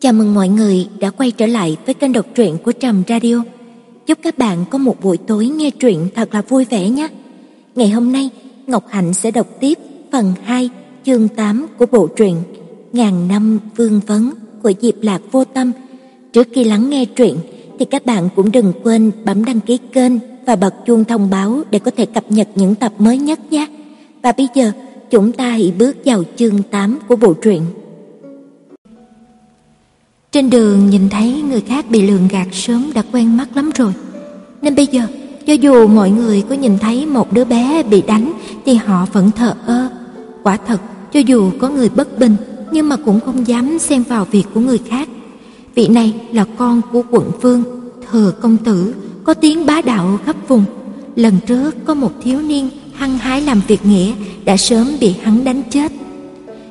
Chào mừng mọi người đã quay trở lại với kênh đọc truyện của Trầm Radio. Chúc các bạn có một buổi tối nghe truyện thật là vui vẻ nhé. Ngày hôm nay, Ngọc Hạnh sẽ đọc tiếp phần 2, chương 8 của bộ truyện Ngàn năm vương vấn của Diệp Lạc Vô Tâm. Trước khi lắng nghe truyện thì các bạn cũng đừng quên bấm đăng ký kênh và bật chuông thông báo để có thể cập nhật những tập mới nhất nhé. Và bây giờ, chúng ta hãy bước vào chương 8 của bộ truyện. Trên đường nhìn thấy người khác bị lường gạt sớm đã quen mắt lắm rồi. Nên bây giờ, cho dù mọi người có nhìn thấy một đứa bé bị đánh thì họ vẫn thờ ơ. Quả thật, cho dù có người bất bình nhưng mà cũng không dám xen vào việc của người khác. Vị này là con của quận vương, thừa công tử, có tiếng bá đạo khắp vùng. Lần trước có một thiếu niên hăng hái làm việc nghĩa đã sớm bị hắn đánh chết.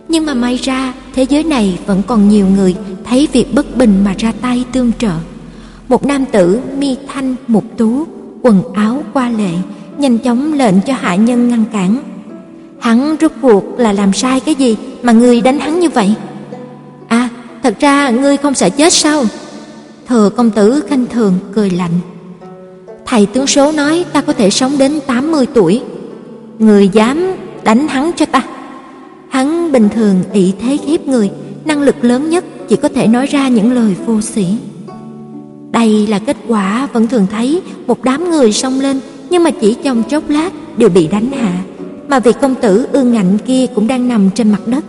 Nhưng mà may ra thế giới này vẫn còn nhiều người thấy việc bất bình mà ra tay tương trợ. Một nam tử mi thanh mục tú, quần áo qua lệ, nhanh chóng lệnh cho hạ nhân ngăn cản. Hắn rốt cuộc là làm sai cái gì mà ngươi đánh hắn như vậy? À, thật ra ngươi không sợ chết sao? Thừa công tử khanh thường cười lạnh. Thầy tướng số nói ta có thể sống đến 80 tuổi. Người dám đánh hắn cho ta. Hắn bình thường ỷ thế khiếp người, năng lực lớn nhất chỉ có thể nói ra những lời vô sĩ. Đây là kết quả vẫn thường thấy một đám người xông lên nhưng mà chỉ trong chốc lát đều bị đánh hạ, mà vị công tử ương ngạnh kia cũng đang nằm trên mặt đất,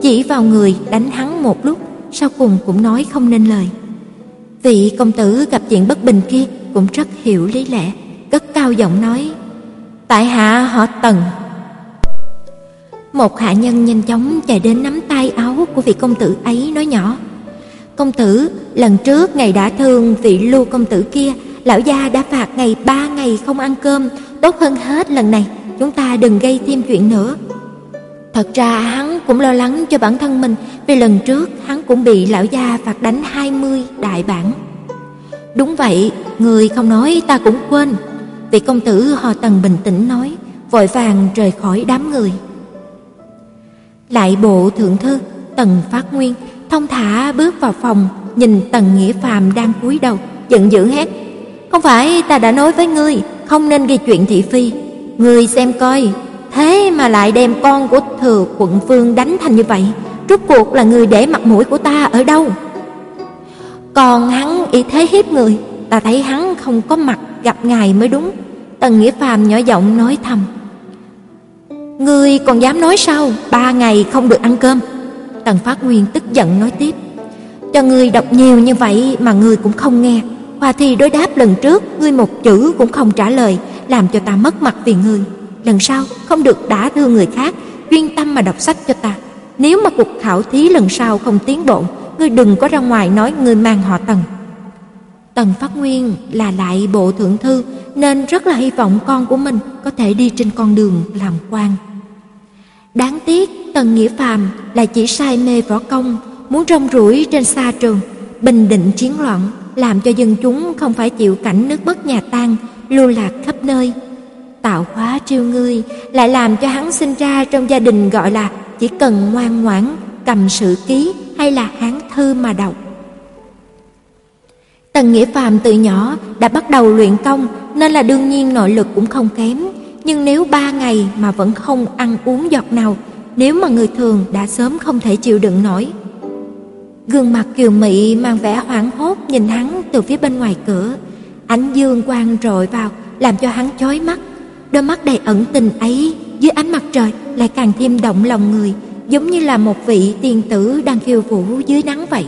chỉ vào người đánh hắn một lúc, sau cùng cũng nói không nên lời. Vị công tử gặp chuyện bất bình kia cũng rất hiểu lý lẽ, cất cao giọng nói: "Tại hạ họ Tần, một hạ nhân nhanh chóng chạy đến nắm tay áo của vị công tử ấy nói nhỏ: "Công tử, lần trước ngài đã thương vị Lưu công tử kia, lão gia đã phạt ngày ba ngày không ăn cơm, tốt hơn hết lần này, chúng ta đừng gây thêm chuyện nữa." Thật ra hắn cũng lo lắng cho bản thân mình, vì lần trước hắn cũng bị lão gia phạt đánh 20 đại bản. Đúng vậy, người không nói ta cũng quên. Vị công tử họ Tần bình tĩnh nói, vội vàng rời khỏi đám người. Lại bộ thượng thư Tần Phát Nguyên thông thả bước vào phòng, nhìn Tần Nghĩa Phàm đang cúi đầu, giận dữ hét: "Không phải ta đã nói với ngươi, không nên gây chuyện thị phi. Ngươi xem coi, thế mà lại đem con của thừa quận vương đánh thành như vậy, rốt cuộc là người để mặt mũi của ta ở đâu?" Còn hắn ý thế hiếp người, ta thấy hắn không có mặt gặp ngài mới đúng. Tần Nghĩa Phàm nhỏ giọng nói thầm: Ngươi còn dám nói sao? Ba ngày không được ăn cơm. Tần Phát Nguyên tức giận nói tiếp. Cho ngươi đọc nhiều như vậy mà ngươi cũng không nghe. Hòa thi đối đáp lần trước, Ngươi một chữ cũng không trả lời, Làm cho ta mất mặt vì ngươi. Lần sau, không được đả thương người khác, Chuyên tâm mà đọc sách cho ta. Nếu mà cuộc khảo thí lần sau không tiến bộ, Ngươi đừng có ra ngoài nói ngươi mang họ Tần. Tần Phát Nguyên là lại bộ thượng thư nên rất là hy vọng con của mình có thể đi trên con đường làm quan. Đáng tiếc Tần Nghĩa Phàm lại chỉ say mê võ công, muốn rong ruổi trên xa trường, bình định chiến loạn, làm cho dân chúng không phải chịu cảnh nước mất nhà tan, lưu lạc khắp nơi. Tạo hóa triêu ngươi lại làm cho hắn sinh ra trong gia đình gọi là chỉ cần ngoan ngoãn cầm sự ký hay là hán thư mà đọc. Tần Nghĩa Phàm từ nhỏ đã bắt đầu luyện công nên là đương nhiên nội lực cũng không kém, nhưng nếu ba ngày mà vẫn không ăn uống giọt nào, nếu mà người thường đã sớm không thể chịu đựng nổi. Gương mặt kiều mị mang vẻ hoảng hốt nhìn hắn từ phía bên ngoài cửa, ánh dương quang rọi vào làm cho hắn chói mắt, đôi mắt đầy ẩn tình ấy dưới ánh mặt trời lại càng thêm động lòng người, giống như là một vị tiên tử đang khiêu vũ dưới nắng vậy.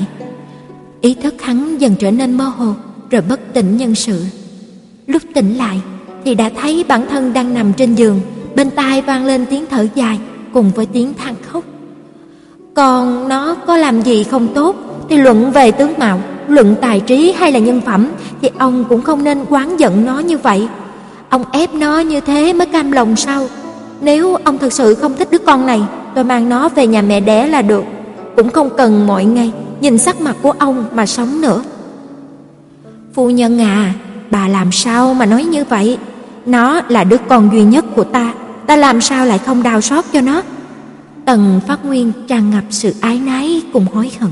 Ý thức hắn dần trở nên mơ hồ, rồi bất tỉnh nhân sự. Lúc tỉnh lại thì đã thấy bản thân đang nằm trên giường, bên tai vang lên tiếng thở dài cùng với tiếng than khóc. Còn nó có làm gì không tốt thì luận về tướng mạo, luận tài trí hay là nhân phẩm thì ông cũng không nên quán giận nó như vậy. Ông ép nó như thế mới cam lòng sao? Nếu ông thật sự không thích đứa con này, tôi mang nó về nhà mẹ đẻ là được, cũng không cần mọi ngày nhìn sắc mặt của ông mà sống nữa. Phu nhân à, bà làm sao mà nói như vậy? Nó là đứa con duy nhất của ta, ta làm sao lại không đau xót cho nó? Tần Phát Nguyên tràn ngập sự ái náy cùng hối hận.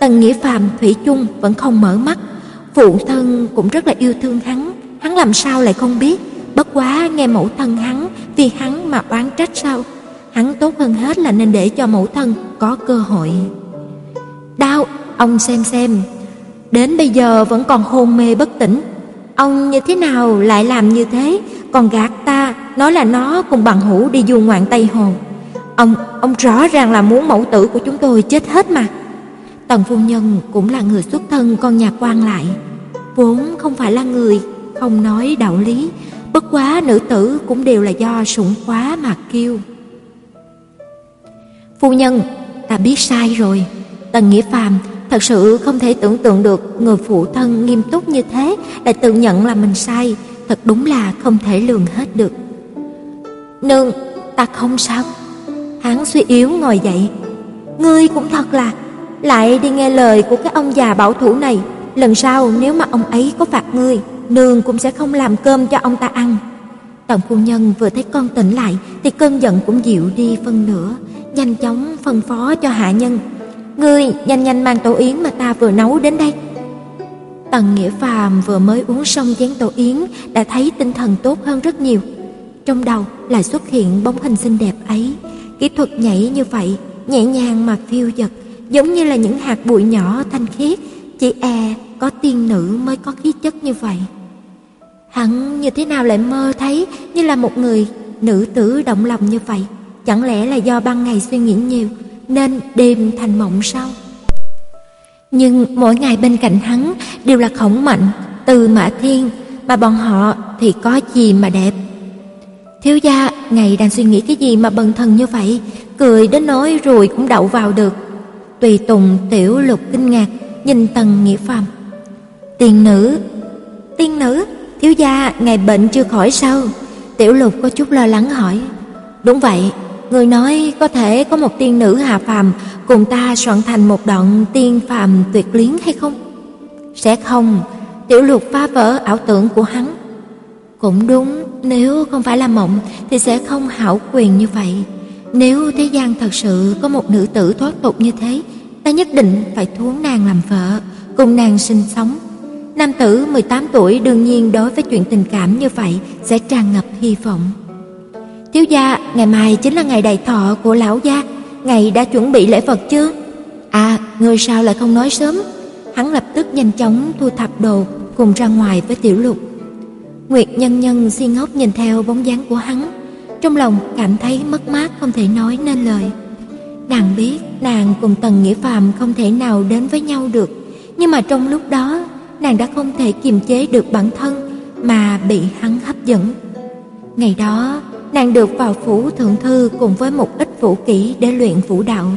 Tần Nghĩa Phàm thủy chung vẫn không mở mắt, phụ thân cũng rất là yêu thương hắn, hắn làm sao lại không biết, bất quá nghe mẫu thân hắn vì hắn mà oán trách sao? Hắn tốt hơn hết là nên để cho mẫu thân có cơ hội. Đau, ông xem xem, đến bây giờ vẫn còn hôn mê bất tỉnh. Ông như thế nào lại làm như thế, còn gạt ta, nói là nó cùng bằng hữu đi du ngoạn Tây Hồ. Ông, ông rõ ràng là muốn mẫu tử của chúng tôi chết hết mà. Tần phu nhân cũng là người xuất thân con nhà quan lại, vốn không phải là người không nói đạo lý, bất quá nữ tử cũng đều là do sủng quá mà kêu. Phu nhân, ta biết sai rồi. Tần Nghĩa Phàm thật sự không thể tưởng tượng được người phụ thân nghiêm túc như thế lại tự nhận là mình sai, thật đúng là không thể lường hết được. Nương, ta không sao. Hắn suy yếu ngồi dậy. Ngươi cũng thật là lại đi nghe lời của cái ông già bảo thủ này, lần sau nếu mà ông ấy có phạt ngươi, nương cũng sẽ không làm cơm cho ông ta ăn. Tần phu nhân vừa thấy con tỉnh lại thì cơn giận cũng dịu đi phân nửa, nhanh chóng phân phó cho hạ nhân. Ngươi nhanh nhanh mang tổ yến mà ta vừa nấu đến đây. Tần Nghĩa Phàm vừa mới uống xong chén tổ yến đã thấy tinh thần tốt hơn rất nhiều. Trong đầu lại xuất hiện bóng hình xinh đẹp ấy, kỹ thuật nhảy như vậy, nhẹ nhàng mà phiêu dật, giống như là những hạt bụi nhỏ thanh khiết, chỉ e có tiên nữ mới có khí chất như vậy. Hắn như thế nào lại mơ thấy như là một người nữ tử động lòng như vậy? Chẳng lẽ là do ban ngày suy nghĩ nhiều nên đêm thành mộng sao? Nhưng mỗi ngày bên cạnh hắn đều là khổng mạnh, từ mã thiên, mà bọn họ thì có gì mà đẹp. Thiếu gia ngày đang suy nghĩ cái gì mà bần thần như vậy, cười đến nói rồi cũng đậu vào được. Tùy tùng tiểu lục kinh ngạc, nhìn tần nghĩa phàm. Tiên nữ, tiên nữ, thiếu gia ngày bệnh chưa khỏi sao? Tiểu lục có chút lo lắng hỏi. Đúng vậy, người nói có thể có một tiên nữ hạ phàm cùng ta soạn thành một đoạn tiên phàm tuyệt luyến hay không? Sẽ không, tiểu lục phá vỡ ảo tưởng của hắn. Cũng đúng, nếu không phải là mộng thì sẽ không hảo quyền như vậy. Nếu thế gian thật sự có một nữ tử thoát tục như thế, ta nhất định phải thuấn nàng làm vợ, cùng nàng sinh sống. Nam tử 18 tuổi đương nhiên đối với chuyện tình cảm như vậy sẽ tràn ngập hy vọng. Thiếu gia, ngày mai chính là ngày đại thọ của lão gia, ngài đã chuẩn bị lễ vật chưa? À, người sao lại không nói sớm? Hắn lập tức nhanh chóng thu thập đồ cùng ra ngoài với Tiểu Lục. Nguyệt Nhân Nhân si ngốc nhìn theo bóng dáng của hắn, trong lòng cảm thấy mất mát không thể nói nên lời. Nàng biết nàng cùng Tần Nghĩa Phàm không thể nào đến với nhau được, nhưng mà trong lúc đó, nàng đã không thể kiềm chế được bản thân mà bị hắn hấp dẫn. Ngày đó, nàng được vào phủ thượng thư cùng với một ít vũ kỹ để luyện vũ đạo.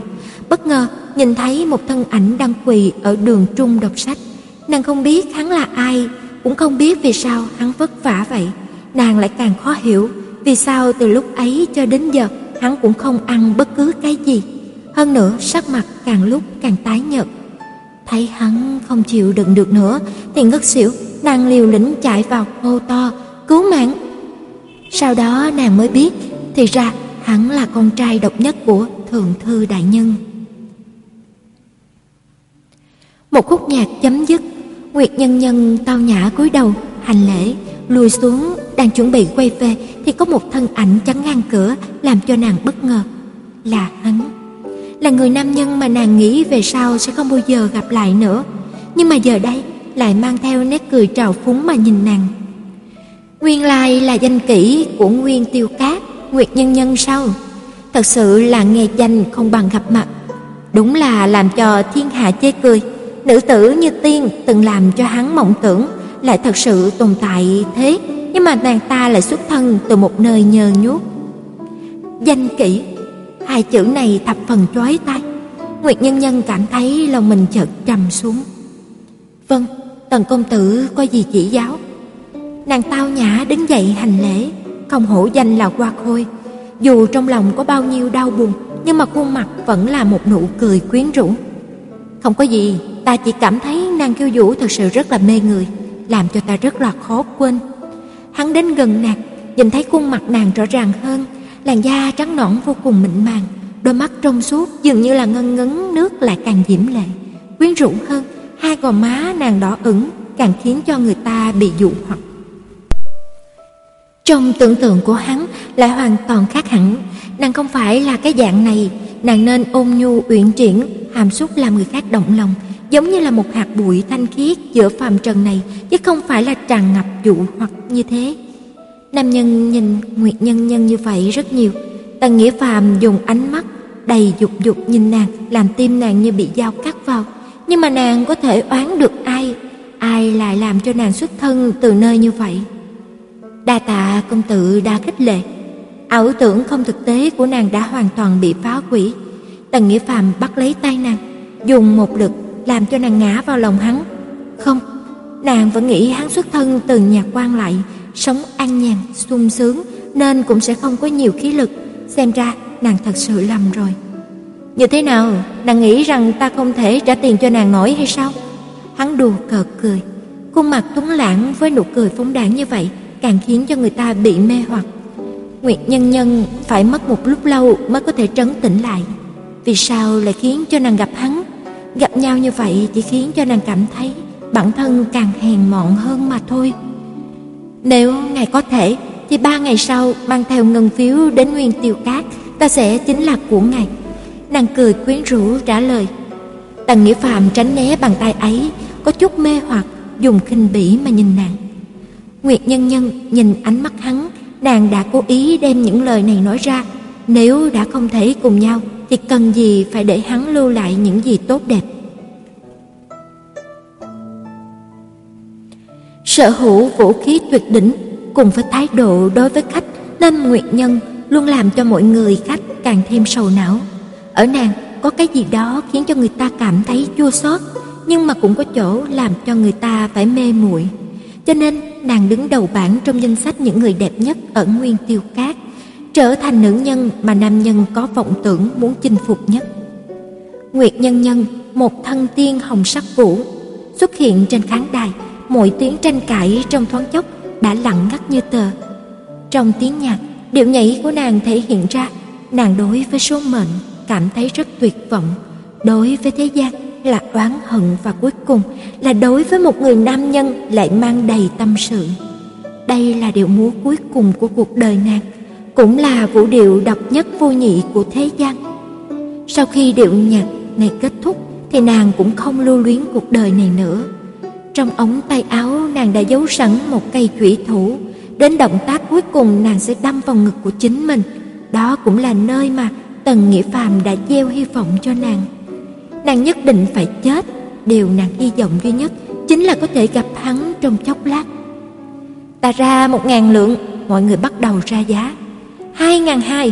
Bất ngờ nhìn thấy một thân ảnh đang quỳ ở đường trung đọc sách. Nàng không biết hắn là ai, cũng không biết vì sao hắn vất vả vậy. Nàng lại càng khó hiểu vì sao từ lúc ấy cho đến giờ hắn cũng không ăn bất cứ cái gì. Hơn nữa sắc mặt càng lúc càng tái nhợt. Thấy hắn không chịu đựng được nữa thì ngất xỉu, nàng liều lĩnh chạy vào hô to, cứu mạng. Sau đó nàng mới biết, thì ra hắn là con trai độc nhất của thượng thư đại nhân. Một khúc nhạc chấm dứt, Nguyệt Nhân Nhân tao nhã cúi đầu hành lễ, lùi xuống đang chuẩn bị quay về thì có một thân ảnh chắn ngang cửa làm cho nàng bất ngờ. Là hắn, là người nam nhân mà nàng nghĩ về sau sẽ không bao giờ gặp lại nữa, nhưng mà giờ đây lại mang theo nét cười trào phúng mà nhìn nàng. Nguyên lai là danh kỹ của Nguyên Tiêu Cát, Nguyệt Nhân Nhân sao? Thật sự là nghe danh không bằng gặp mặt. Đúng là làm cho thiên hạ chê cười. Nữ tử như tiên từng làm cho hắn mộng tưởng lại thật sự tồn tại thế, nhưng mà nàng ta lại xuất thân từ một nơi nhờ nhút. Danh kỹ, hai chữ này thập phần chói tai. Nguyệt Nhân Nhân cảm thấy lòng mình chợt trầm xuống. Vâng, tần công tử có gì chỉ giáo? Nàng tao nhã đứng dậy hành lễ, không hổ danh là hoa khôi. Dù trong lòng có bao nhiêu đau buồn, nhưng mà khuôn mặt vẫn là một nụ cười quyến rũ. Không có gì, ta chỉ cảm thấy nàng kiêu vũ thật sự rất là mê người, làm cho ta rất là khó quên. Hắn đến gần nàng, nhìn thấy khuôn mặt nàng rõ ràng hơn, làn da trắng nõn vô cùng mịn màng, đôi mắt trong suốt dường như là ngân ngấn nước lại càng diễm lệ, quyến rũ hơn, hai gò má nàng đỏ ửng càng khiến cho người ta bị dụ hoặc. Trong tưởng tượng của hắn lại hoàn toàn khác hẳn, nàng không phải là cái dạng này, nàng nên ôn nhu uyển chuyển, hàm xúc làm người khác động lòng, giống như là một hạt bụi thanh khiết giữa phàm trần này, chứ không phải là tràn ngập dụ hoặc như thế. Nam nhân nhìn Nguyệt Nhân Nhân như vậy rất nhiều, Tần Nghĩa Phàm dùng ánh mắt đầy dục dục nhìn nàng, làm tim nàng như bị dao cắt vào, nhưng mà nàng có thể oán được ai, ai lại làm cho nàng xuất thân từ nơi như vậy. Đa tạ công tử đã khích lệ, ảo tưởng không thực tế của nàng đã hoàn toàn bị phá hủy. Tần Nghĩa Phàm bắt lấy tay nàng, dùng một lực làm cho nàng ngã vào lòng hắn. Không, nàng vẫn nghĩ hắn xuất thân từ nhà quan lại, sống an nhàn, sung sướng nên cũng sẽ không có nhiều khí lực. Xem ra nàng thật sự lầm rồi. Như thế nào, nàng nghĩ rằng ta không thể trả tiền cho nàng nổi hay sao? Hắn đùa cợt cười, khuôn mặt tuấn lãng với nụ cười phóng đãng như vậy càng khiến cho người ta bị mê hoặc. Nguyệt Nhân Nhân phải mất một lúc lâu mới có thể trấn tĩnh lại. Vì sao lại khiến cho nàng gặp hắn? Gặp nhau như vậy chỉ khiến cho nàng cảm thấy bản thân càng hèn mọn hơn mà thôi. Nếu ngài có thể, thì ba ngày sau mang theo ngân phiếu đến Nguyên Tiêu Cát, ta sẽ chính là của ngài. Nàng cười quyến rũ trả lời. Tần Nghĩa Phạm tránh né bàn tay ấy, có chút mê hoặc, dùng khinh bỉ mà nhìn nàng. Nguyệt Nhân Nhân nhìn ánh mắt hắn, nàng đã cố ý đem những lời này nói ra. Nếu đã không thể cùng nhau, thì cần gì phải để hắn lưu lại những gì tốt đẹp. Sở hữu vũ khí tuyệt đỉnh cùng với thái độ đối với khách nên Nguyệt Nhân luôn làm cho mọi người khách càng thêm sầu não. Ở nàng có cái gì đó khiến cho người ta cảm thấy chua xót, nhưng mà cũng có chỗ làm cho người ta phải mê muội. Cho nên nàng đứng đầu bảng trong danh sách những người đẹp nhất ở Nguyên Tiêu Cát, trở thành nữ nhân mà nam nhân có vọng tưởng muốn chinh phục nhất. Nguyệt Nhân Nhân, một thân tiên hồng sắc vũ, xuất hiện trên khán đài, mọi tiếng tranh cãi trong thoáng chốc đã lặng ngắt như tờ. Trong tiếng nhạc, điệu nhảy của nàng thể hiện ra nàng đối với số mệnh cảm thấy rất tuyệt vọng, đối với thế gian là oán hận và cuối cùng là đối với một người nam nhân lại mang đầy tâm sự. Đây là điệu múa cuối cùng của cuộc đời nàng, cũng là vũ điệu độc nhất vô nhị của thế gian. Sau khi điệu nhạc này kết thúc thì nàng cũng không lưu luyến cuộc đời này nữa. Trong ống tay áo nàng đã giấu sẵn một cây chủy thủ, đến động tác cuối cùng nàng sẽ đâm vào ngực của chính mình. Đó cũng là nơi mà Tần Nghĩa Phàm đã gieo hy vọng cho nàng. Nàng nhất định phải chết, điều nàng hy vọng duy nhất chính là có thể gặp hắn trong chốc lát. Ta ra một ngàn lượng, mọi người bắt đầu ra giá. Hai ngàn hai,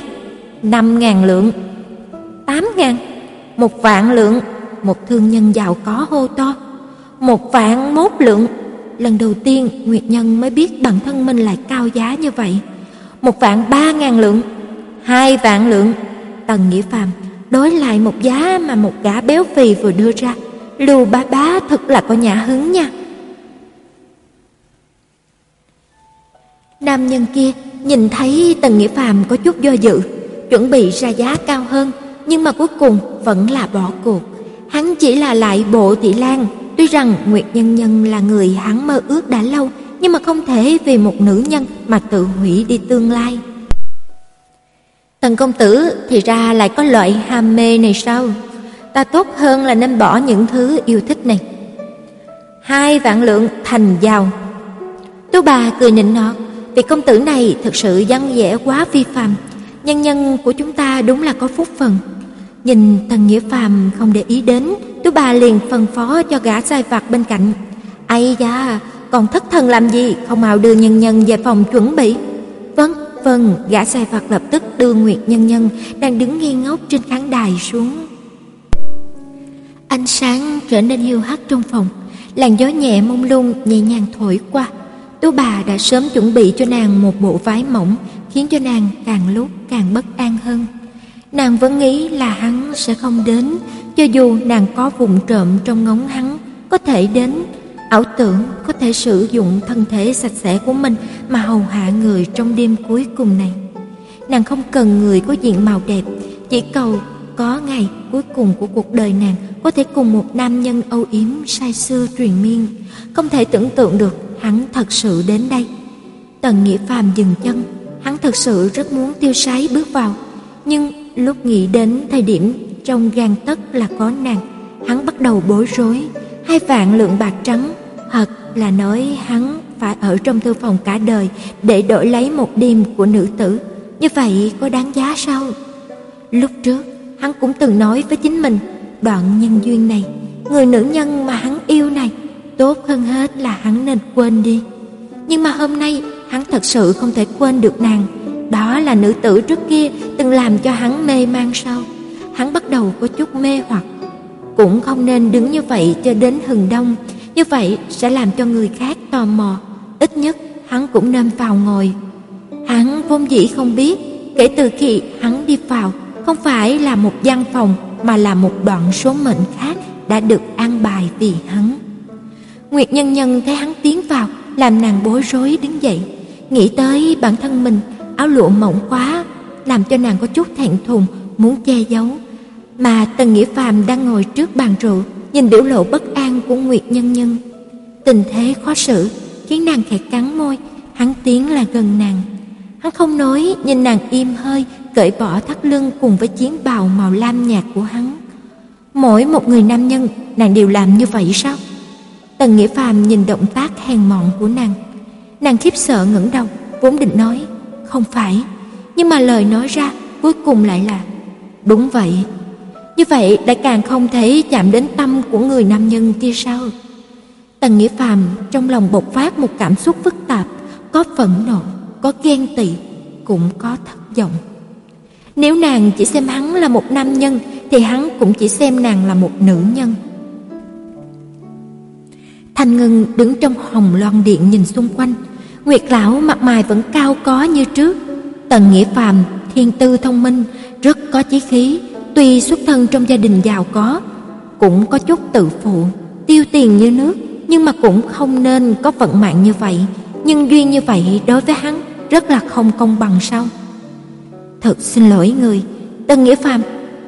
năm ngàn lượng, tám ngàn, một vạn lượng, một thương nhân giàu có hô to. Một vạn mốt lượng, lần đầu tiên Nguyệt Nhân mới biết bản thân mình lại cao giá như vậy. Một vạn ba ngàn lượng, hai vạn lượng, Tần Nghĩa Phàm đối lại một giá mà một gã béo phì vừa đưa ra. Lưu bá bá thật là có nhã hứng nha. Nam nhân kia nhìn thấy Tần Nghĩa Phàm có chút do dự, chuẩn bị ra giá cao hơn, nhưng mà cuối cùng vẫn là bỏ cuộc. Hắn chỉ là lại bộ thị lan, tuy rằng Nguyệt Nhân Nhân là người hắn mơ ước đã lâu, nhưng mà không thể vì một nữ nhân mà tự hủy đi tương lai. Tần công tử thì ra lại có loại ham mê này sao? Ta tốt hơn là nên bỏ những thứ yêu thích này. Hai vạn lượng thành giàu. Tú bà cười nịnh nọt, vị công tử này thực sự văn vẻ quá phi phàm, nhân nhân của chúng ta đúng là có phúc phần. Nhìn Tần Nghĩa Phàm không để ý đến, Tú bà liền phân phó cho gã sai vặt bên cạnh. "Ai da, còn thất thần làm gì, không mau đưa nhân nhân về phòng chuẩn bị." "Vâng." Vâng, gã sai vặt lập tức đưa Nguyệt Nhân Nhân đang đứng nghi ngốc trên khán đài xuống. Ánh sáng trở nên hiu hắt trong phòng, làn gió nhẹ mông lung nhẹ nhàng thổi qua. Tú bà đã sớm chuẩn bị cho nàng một bộ váy mỏng, khiến cho nàng càng lúc càng bất an hơn. Nàng vẫn nghĩ là hắn sẽ không đến, cho dù nàng có vùng trộm trong ngóng hắn, có thể đến, ảo tưởng có thể sử dụng thân thể sạch sẽ của mình mà hầu hạ người trong đêm cuối cùng này. Nàng không cần người có diện mạo đẹp, chỉ cầu có ngày cuối cùng của cuộc đời nàng có thể cùng một nam nhân âu yếm say sưa truyền miên, không thể tưởng tượng được hắn thật sự đến đây. Tần Nghĩa Phàm dừng chân, hắn thật sự rất muốn tiêu sái bước vào, nhưng lúc nghĩ đến thời điểm trong gan tất là có nàng, hắn bắt đầu bối rối, hai vạn lượng bạc trắng, thật là nói hắn phải ở trong thư phòng cả đời để đổi lấy một đêm của nữ tử, như vậy có đáng giá sao? Lúc trước, hắn cũng từng nói với chính mình, đoạn nhân duyên này, người nữ nhân mà hắn yêu này, tốt hơn hết là hắn nên quên đi. Nhưng mà hôm nay, hắn thật sự không thể quên được nàng. Đó là nữ tử trước kia từng làm cho hắn mê man sau. Hắn bắt đầu có chút mê hoặc. Cũng không nên đứng như vậy cho đến hừng đông, như vậy sẽ làm cho người khác tò mò. Ít nhất hắn cũng nên vào ngồi. Hắn vốn dĩ không biết, kể từ khi hắn đi vào, không phải là một gian phòng mà là một đoạn số mệnh khác đã được an bài vì hắn. Nguyệt Nhân Nhân thấy hắn tiến vào, làm nàng bối rối đứng dậy, nghĩ tới bản thân mình áo lụa mỏng quá, làm cho nàng có chút thẹn thùng muốn che giấu. Mà Tần Nghĩa Phàm đang ngồi trước bàn rượu, nhìn biểu lộ bất an của Nguyệt Nhân Nhân. Tình thế khó xử, khiến nàng khẽ cắn môi, hắn tiến là gần nàng. Hắn không nói, nhìn nàng im hơi, cởi bỏ thắt lưng cùng với chiến bào màu lam nhạt của hắn. Mỗi một người nam nhân, nàng đều làm như vậy sao? Tần Nghĩa Phàm nhìn động tác hèn mọn của nàng. Nàng khiếp sợ ngẩng đầu, vốn định nói, không phải. Nhưng mà lời nói ra cuối cùng lại là, đúng vậy. Như vậy lại càng không thể chạm đến tâm của người nam nhân kia sao? Tần Nghĩa Phàm trong lòng bộc phát một cảm xúc phức tạp, có phẫn nộ, có ghen tị, cũng có thất vọng. Nếu nàng chỉ xem hắn là một nam nhân thì hắn cũng chỉ xem nàng là một nữ nhân. Thanh Ngân đứng trong hồng loan điện nhìn xung quanh, Nguyệt lão mặt mày vẫn cao có như trước, Tần Nghĩa Phàm thiên tư thông minh, rất có chí khí, tuy xuất thân trong gia đình giàu có, cũng có chút tự phụ, tiêu tiền như nước, nhưng mà cũng không nên có vận mạng như vậy, nhưng duyên như vậy đối với hắn rất là không công bằng sao? Thật xin lỗi người, Tân Nghĩa Phàm,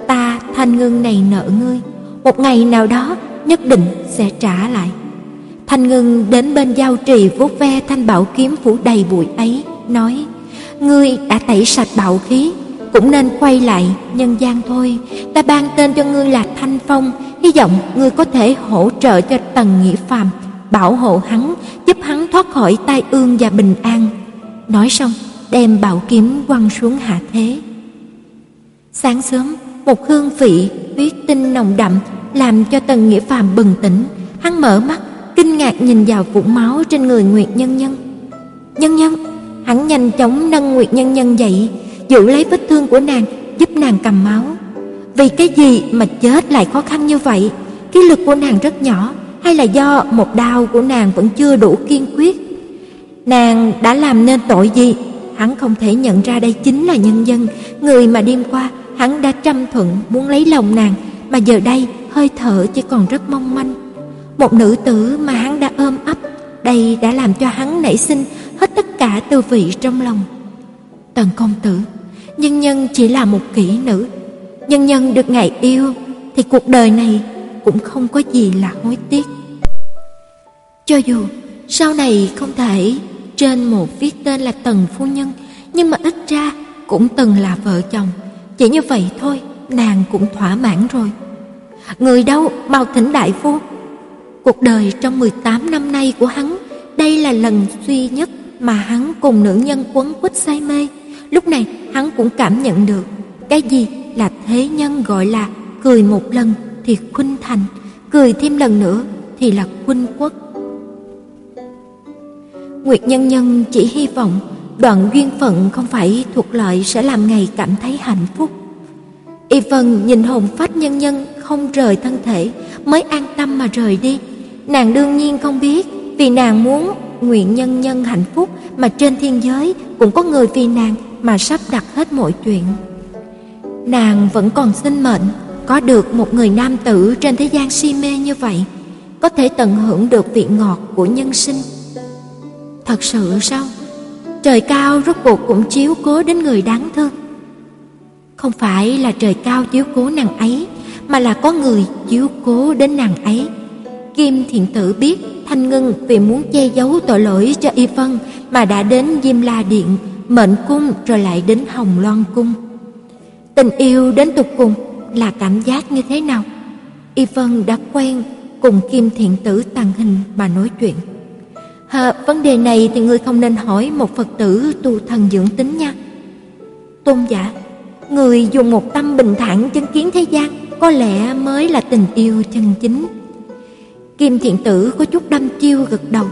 ta Thanh Ngân này nợ ngươi, một ngày nào đó nhất định sẽ trả lại. Thanh Ngân đến bên giao trì vuốt ve thanh bảo kiếm phủ đầy bụi ấy, nói: "Ngươi đã tẩy sạch bạo khí, cũng nên quay lại nhân gian thôi. Ta ban tên cho ngươi là Thanh Phong, hy vọng ngươi có thể hỗ trợ cho Tần Nghĩa Phàm, bảo hộ hắn, giúp hắn thoát khỏi tai ương và bình an." Nói xong, đem bảo kiếm quăng xuống hạ thế. Sáng sớm, một hương vị huyết tinh nồng đậm làm cho Tần Nghĩa Phàm bừng tỉnh, hắn mở mắt, kinh ngạc nhìn vào vũng máu trên người Nguyệt Nhân Nhân. Nhân Nhân, hắn nhanh chóng nâng Nguyệt Nhân Nhân dậy, giữ lấy vết thương của nàng, giúp nàng cầm máu. Vì cái gì mà chết lại khó khăn như vậy? Khí lực của nàng rất nhỏ, hay là do một đau của nàng vẫn chưa đủ kiên quyết? Nàng đã làm nên tội gì hắn không thể nhận ra đây chính là nhân dân, người mà đêm qua hắn đã trăm thuận muốn lấy lòng nàng, mà giờ đây hơi thở chỉ còn rất mong manh. Một nữ tử mà hắn đã ôm ấp, đây đã làm cho hắn nảy sinh hết tất cả tư vị trong lòng. Tần công tử, nhân nhân chỉ là một kỹ nữ, nhân nhân được ngài yêu thì cuộc đời này cũng không có gì là hối tiếc. Cho dù sau này không thể trên một viết tên là Tần Phu Nhân, nhưng mà ít ra cũng từng là vợ chồng. Chỉ như vậy thôi, nàng cũng thỏa mãn rồi. Người đâu, mau thỉnh đại phu. Cuộc đời trong 18 năm nay của hắn, đây là lần duy nhất mà hắn cùng nữ nhân quấn quýt say mê. Lúc này hắn cũng cảm nhận được cái gì là thế nhân gọi là cười một lần thì khuynh thành, cười thêm lần nữa thì là khuynh quốc. Nguyệt Nhân Nhân chỉ hy vọng đoạn duyên phận không phải thuộc lợi sẽ làm ngày cảm thấy hạnh phúc. Y Vân nhìn hồn phách nhân nhân không rời thân thể mới an tâm mà rời đi. Nàng đương nhiên không biết vì nàng muốn nguyện nhân nhân hạnh phúc mà trên thiên giới cũng có người vì nàng mà sắp đặt hết mọi chuyện. Nàng vẫn còn sinh mệnh, có được một người nam tử trên thế gian si mê như vậy, có thể tận hưởng được vị ngọt của nhân sinh Thật sự sao? Trời cao rốt cuộc cũng chiếu cố đến người đáng thương. Không phải là trời cao chiếu cố nàng ấy, mà là có người chiếu cố đến nàng ấy. Kim thiện tử biết Thanh Ngân vì muốn che giấu tội lỗi cho Y Vân mà đã đến Diêm La Điện, Mệnh Cung rồi lại đến Hồng Loan Cung. Tình yêu đến tục cùng là cảm giác như thế nào? Y Vân đã quen cùng Kim Thiện Tử tàng hình mà nói chuyện. Hờ, vấn đề này thì ngươi không nên hỏi một Phật tử tu thần dưỡng tính nha. Tôn giả, người dùng một tâm bình thản chứng kiến thế gian có lẽ mới là tình yêu chân chính. Kim Thiện Tử có chút đăm chiêu gật đầu.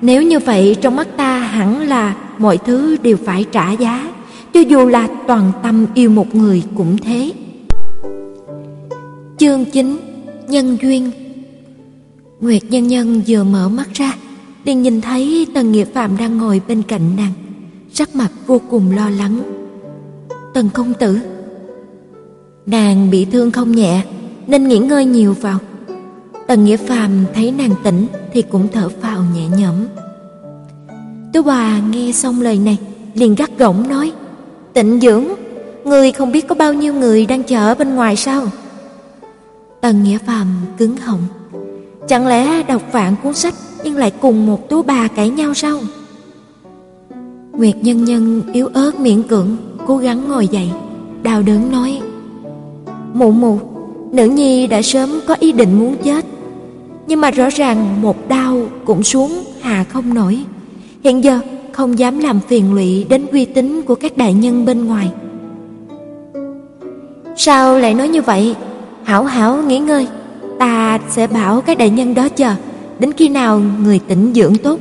Nếu như vậy trong mắt ta hẳn là mọi thứ đều phải trả giá, cho dù là toàn tâm yêu một người cũng thế. Chương 9: Nhân duyên. Nguyệt Nhân Nhân vừa mở mắt ra, liền nhìn thấy Tần nghiệp Phạm đang ngồi bên cạnh nàng, sắc mặt vô cùng lo lắng. "Tần công tử." Nàng bị thương không nhẹ, nên nghỉ ngơi nhiều vào. Tần Nghĩa Phàm thấy nàng tỉnh thì cũng thở phào nhẹ nhõm. Tú bà nghe xong lời này, liền gắt gỏng nói: "Tịnh dưỡng, người không biết có bao nhiêu người đang chờ ở bên ngoài sao?" Tần Nghĩa Phàm cứng họng. Chẳng lẽ đọc vạn cuốn sách nhưng lại cùng một tú bà cãi nhau sao? Nguyệt Nhân Nhân yếu ớt miễn cưỡng cố gắng ngồi dậy, đau đớn nói: "Mụ mụ, nữ nhi đã sớm có ý định muốn chết, nhưng mà rõ ràng một đau cũng xuống hà không nổi. Hiện giờ không dám làm phiền lụy đến uy tín của các đại nhân bên ngoài." Sao lại nói như vậy? Hảo hảo nghỉ ngơi, ta sẽ bảo các đại nhân đó chờ đến khi nào người tỉnh dưỡng tốt.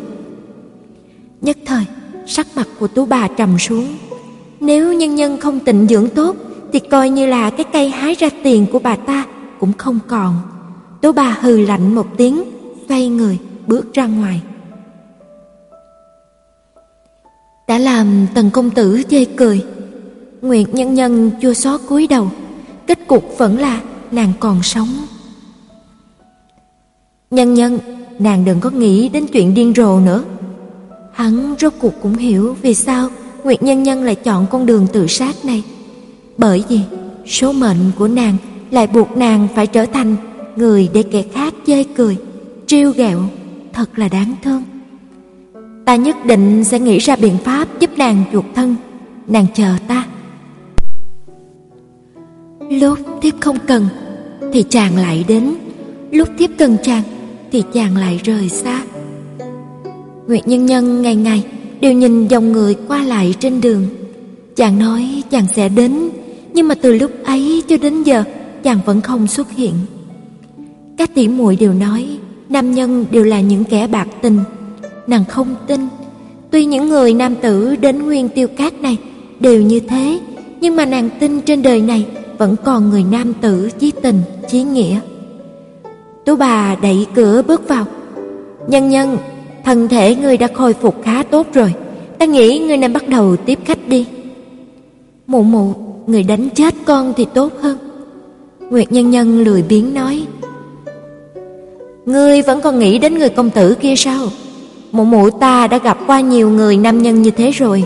Nhất thời, sắc mặt của tú bà trầm xuống. Nếu nhân nhân không tịnh dưỡng tốt thì coi như là cái cây hái ra tiền của bà ta cũng không còn. Tú bà hừ lạnh một tiếng, xoay người bước ra ngoài. Đã làm tần công tử chê cười. Nguyệt nhân nhân chua xót cúi đầu, kết cục vẫn là nàng còn sống. Nhân nhân, nàng đừng có nghĩ đến chuyện điên rồ nữa. Hắn rốt cuộc cũng hiểu vì sao Nguyệt Nhân Nhân lại chọn con đường tự sát này. Bởi vì số mệnh của nàng lại buộc nàng phải trở thành người để kẻ khác chê cười, trêu ghẹo, thật là đáng thương. Ta nhất định sẽ nghĩ ra biện pháp giúp nàng chuộc thân, nàng chờ ta. Lúc thiếp không cần thì chàng lại đến, lúc thiếp cần chàng thì chàng lại rời xa. Nguyệt Nhân Nhân ngày ngày đều nhìn dòng người qua lại trên đường. Chàng nói chàng sẽ đến, nhưng mà từ lúc ấy cho đến giờ chàng vẫn không xuất hiện. Các tỷ muội đều nói nam nhân đều là những kẻ bạc tình. Nàng không tin. Tuy những người nam tử đến nguyên tiêu cát này đều như thế, nhưng mà nàng tin trên đời này vẫn còn người nam tử chí tình, chí nghĩa. Tú bà đẩy cửa bước vào. Nhân nhân, thân thể người đã khôi phục khá tốt rồi. Ta nghĩ người nên bắt đầu tiếp khách đi. Mụ mụ, người đánh chết con thì tốt hơn. Nguyệt nhân nhân lười biếng nói. Ngươi vẫn còn nghĩ đến người công tử kia sao? Mụ mụ ta đã gặp qua nhiều người nam nhân như thế rồi.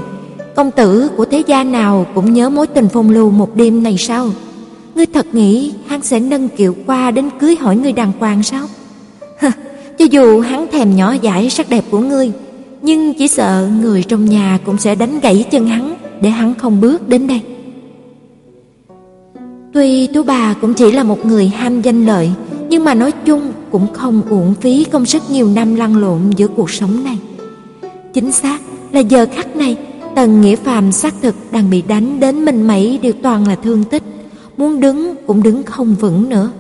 Công tử của thế gia nào cũng nhớ mối tình phong lưu một đêm này sao? Ngươi thật nghĩ hắn sẽ nâng kiệu qua đến cưới hỏi ngươi đàng hoàng sao? cho dù hắn thèm nhỏ dãi sắc đẹp của ngươi, nhưng chỉ sợ người trong nhà cũng sẽ đánh gãy chân hắn để hắn không bước đến đây. Tuy tú bà cũng chỉ là một người ham danh lợi, nhưng mà nói chung cũng không uổng phí công sức nhiều năm lăn lộn giữa cuộc sống này. Chính xác là giờ khắc này, Tần Nghĩa Phàm xác thực đang bị đánh đến mình mẩy đều toàn là thương tích muốn đứng cũng đứng không vững nữa.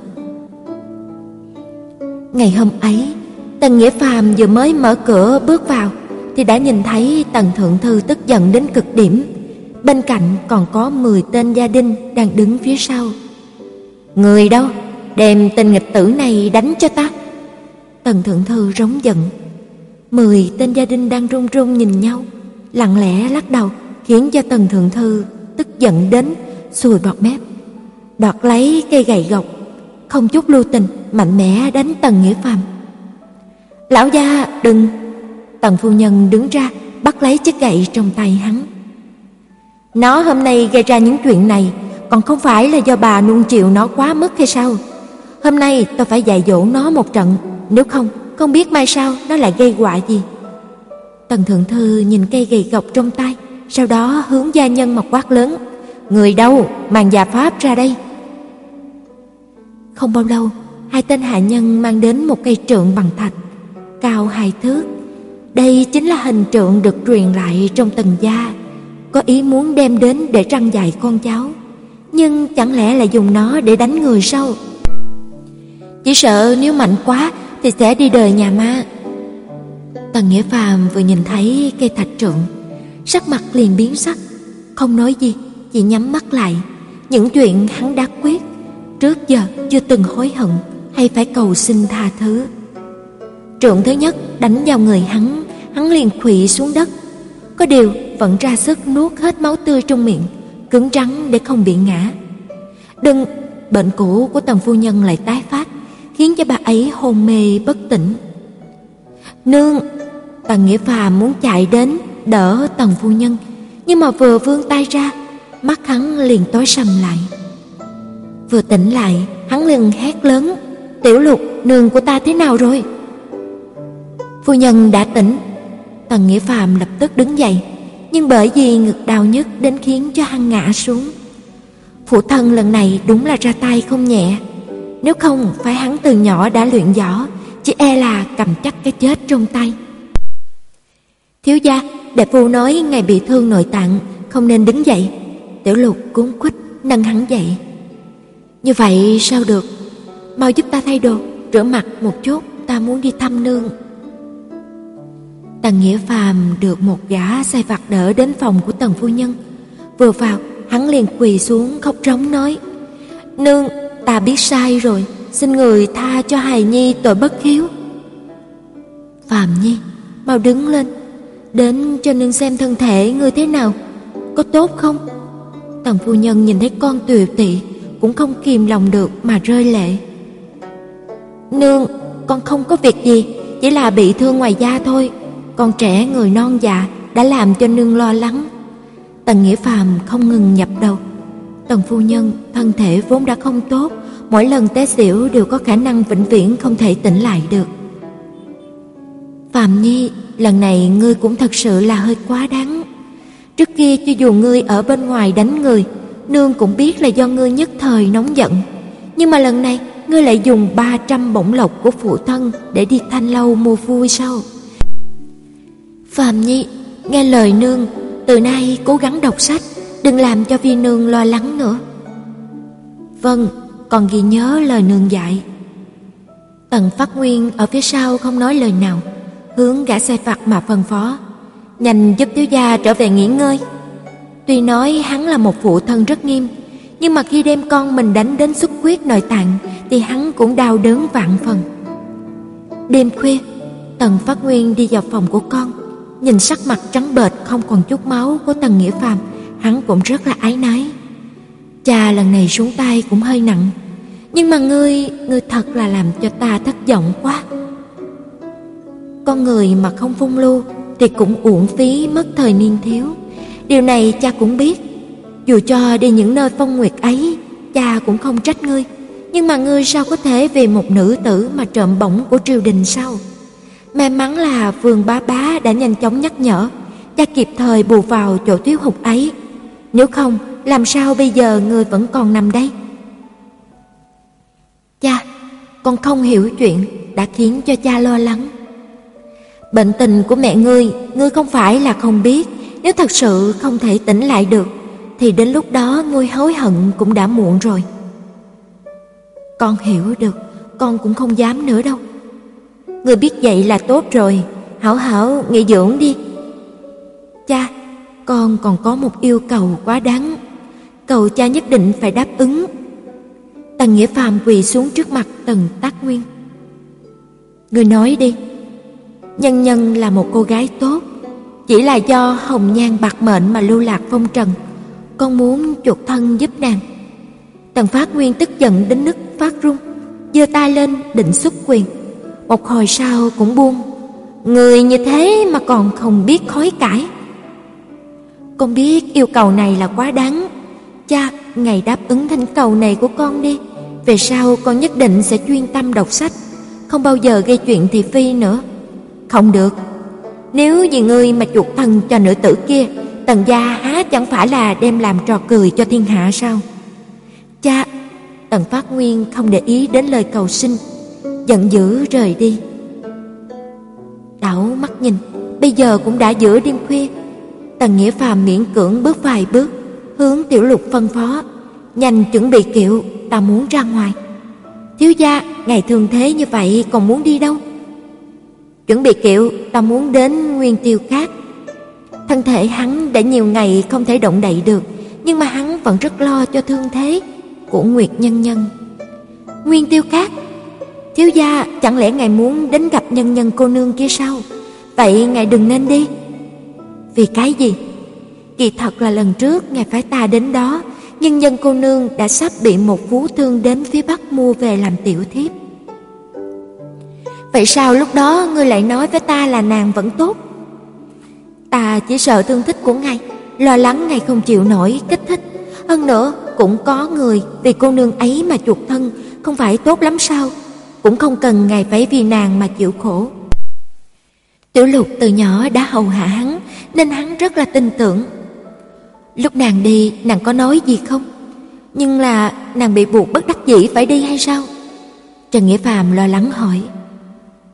Ngày hôm ấy, Tần Nghĩa Phàm vừa mới mở cửa bước vào thì đã nhìn thấy Tần Thượng Thư tức giận đến cực điểm. Bên cạnh còn có 10 tên gia đình đang đứng phía sau. Người đâu? Đem tên nghịch tử này đánh cho ta. Tần Thượng Thư rống giận. Mười tên gia đình đang run run nhìn nhau, lặng lẽ lắc đầu, khiến cho Tần Thượng Thư tức giận đến sùi bọt mép đoạt lấy cây gậy gộc, không chút lưu tình mạnh mẽ đánh Tần Nghĩa Phàm. "Lão gia, đừng!" Tần phu nhân đứng ra bắt lấy chiếc gậy trong tay hắn. Nó hôm nay gây ra những chuyện này còn không phải là do bà nuông chiều nó quá mức hay sao? Hôm nay tôi phải dạy dỗ nó một trận, nếu không, không biết mai sau nó lại gây họa gì. Tần Thượng Thư nhìn cây gậy gộc trong tay, sau đó hướng gia nhân mà quát lớn. Người đâu, mang già pháp ra đây. Không bao lâu, hai tên hạ nhân mang đến một cây trượng bằng thạch, cao hai thước. Đây chính là hình trượng được truyền lại trong tần gia, có ý muốn đem đến để răng dạy con cháu. Nhưng chẳng lẽ là dùng nó để đánh người sao? Chỉ sợ nếu mạnh quá thì sẽ đi đời nhà ma. Tần Nghĩa Phàm vừa nhìn thấy cây thạch trượng, sắc mặt liền biến sắc, không nói gì, chỉ nhắm mắt lại. Những chuyện hắn đã quyết, trước giờ chưa từng hối hận hay phải cầu xin tha thứ. Trượng thứ nhất đánh vào người hắn, hắn liền khuỵu xuống đất. Có điều vẫn ra sức nuốt hết máu tươi trong miệng, cứng rắn để không bị ngã. Đừng, bệnh cũ của tần phu nhân lại tái phát, khiến cho bà ấy hôn mê bất tỉnh. Nương, tần nghĩa phàm muốn chạy đến đỡ tần phu nhân, nhưng mà vừa vươn tay ra, mắt hắn liền tối sầm lại. Vừa tỉnh lại, hắn liền hét lớn, "Tiểu Lục, nương của ta thế nào rồi?" Phu nhân đã tỉnh. Tần Nghĩa Phàm lập tức đứng dậy, nhưng bởi vì ngực đau nhức đến khiến cho hắn ngã xuống. Phụ thân lần này đúng là ra tay không nhẹ. Nếu không phải hắn từ nhỏ đã luyện võ, chỉ e là cầm chắc cái chết trong tay. Thiếu gia, đại phu nói ngài bị thương nội tạng, không nên đứng dậy. Tiểu Lục cuốn quýt nâng hắn dậy. Như vậy sao được? Mau giúp ta thay đồ, rửa mặt một chút, ta muốn đi thăm nương. Tần Nghĩa Phàm được một gã sai vặt đỡ đến phòng của tần phu nhân. Vừa vào, hắn liền quỳ xuống khóc rống nói: "Nương, ta biết sai rồi, xin người tha cho hài nhi tội bất hiếu." Phạm Nhi, mau đứng lên, đến cho nương xem thân thể người thế nào, có tốt không? Tần phu nhân nhìn thấy con tuyệt tị, cũng không kìm lòng được mà rơi lệ. Nương, con không có việc gì, chỉ là bị thương ngoài da thôi. Con trẻ người non già đã làm cho nương lo lắng. Tần Nghĩa Phàm không ngừng nhập đầu. Tần phu nhân thân thể vốn đã không tốt, mỗi lần té xỉu đều có khả năng vĩnh viễn không thể tỉnh lại được. Phạm Nhi, lần này ngươi cũng thật sự là hơi quá đáng. Trước kia cho dù ngươi ở bên ngoài đánh người, nương cũng biết là do ngươi nhất thời nóng giận. Nhưng mà lần này, ngươi lại dùng 300 bổng lộc của phụ thân để đi thanh lâu mua vui sao? Phạm Nhi, nghe lời nương, từ nay cố gắng đọc sách, đừng làm cho Vi nương lo lắng nữa. Vâng, còn ghi nhớ lời nương dạy. Tần Phát Nguyên ở phía sau không nói lời nào, hướng gã sai phạt mà phân phó, nhanh giúp thiếu gia trở về nghỉ ngơi. Tuy nói hắn là một phụ thân rất nghiêm, nhưng mà khi đem con mình đánh đến xuất huyết nội tạng thì hắn cũng đau đớn vạn phần. Đêm khuya, Tần Phát Nguyên đi vào phòng của con, nhìn sắc mặt trắng bệch không còn chút máu của Tần Nghĩa Phàm, hắn cũng rất là ái nái. Cha lần này xuống tay cũng hơi nặng, nhưng mà ngươi, ngươi thật là làm cho ta thất vọng quá. Con người mà không phong lưu thì cũng uổng phí mất thời niên thiếu. Điều này cha cũng biết. Dù cho đi những nơi phong nguyệt ấy, cha cũng không trách ngươi. Nhưng mà ngươi sao có thể vì một nữ tử mà trộm bổng của triều đình sao? May mắn là vườn bá bá đã nhanh chóng nhắc nhở, cha kịp thời bù vào chỗ thiếu hụt ấy. Nếu không, làm sao bây giờ người vẫn còn nằm đây? Cha, con không hiểu chuyện đã khiến cho cha lo lắng. Bệnh tình của mẹ ngươi, ngươi không phải là không biết, nếu thật sự không thể tỉnh lại được, thì đến lúc đó ngươi hối hận cũng đã muộn rồi. Con hiểu được, con cũng không dám nữa đâu. Ngươi biết vậy là tốt rồi, hảo hảo nghỉ dưỡng đi. Cha, con còn có một yêu cầu quá đáng, cầu cha nhất định phải đáp ứng. Tần Nghĩa Phàm quỳ xuống trước mặt Tần Tác Nguyên. người nói đi. Nhân Nhân là một cô gái tốt, chỉ là do hồng nhan bạc mệnh mà lưu lạc phong trần, con muốn chuộc thân giúp nàng. Tần Phát Nguyên tức giận đến nức phát run, giơ tay lên định xuất quyền. Một hồi sau cũng buông, người như thế mà còn không biết khói cải con biết yêu cầu này là quá đáng. Cha, ngài đáp ứng thỉnh cầu này của con đi. Về sau con nhất định sẽ chuyên tâm đọc sách, không bao giờ gây chuyện thị phi nữa. Không được. Nếu vì ngươi mà chuộc thân cho nữ tử kia, Tần gia há chẳng phải là đem làm trò cười cho thiên hạ sao? Cha, Tần Phát Nguyên không để ý đến lời cầu xin, giận dữ rời đi. Đảo mắt nhìn, bây giờ cũng đã giữa đêm khuya. Tần Nghĩa Phàm miễn cưỡng bước vài bước, hướng Tiểu Lục phân phó, nhanh chuẩn bị kiệu, ta muốn ra ngoài. Thiếu gia, ngày thường thế như vậy còn muốn đi đâu? Chuẩn bị kiệu, ta muốn đến Nguyên Tiêu Cát. Thân thể hắn đã nhiều ngày không thể động đậy được, nhưng mà hắn vẫn rất lo cho thương thế của Nguyệt Nhân Nhân. Nguyên Tiêu Cát, thiếu gia chẳng lẽ ngài muốn đến gặp nhân nhân cô nương kia sao? Vậy ngài đừng nên đi. Vì cái gì? Kỳ thật là lần trước ngài phải ta đến đó, nhưng nhân cô nương đã sắp bị một phú thương đến phía bắc mua về làm tiểu thiếp. Vậy sao lúc đó ngươi lại nói với ta là nàng vẫn tốt? Ta chỉ sợ thương thích của ngài, lo lắng ngài không chịu nổi kích thích. Hơn nữa, cũng có người vì cô nương ấy mà chuộc thân, không phải tốt lắm sao? Cũng không cần ngài phải vì nàng mà chịu khổ. Tiểu Lục từ nhỏ đã hầu hạ hắn, nên hắn rất là tin tưởng. Lúc nàng đi, nàng có nói gì không? Nhưng là nàng bị buộc bất đắc dĩ phải đi hay sao? Trần Nghĩa Phàm lo lắng hỏi.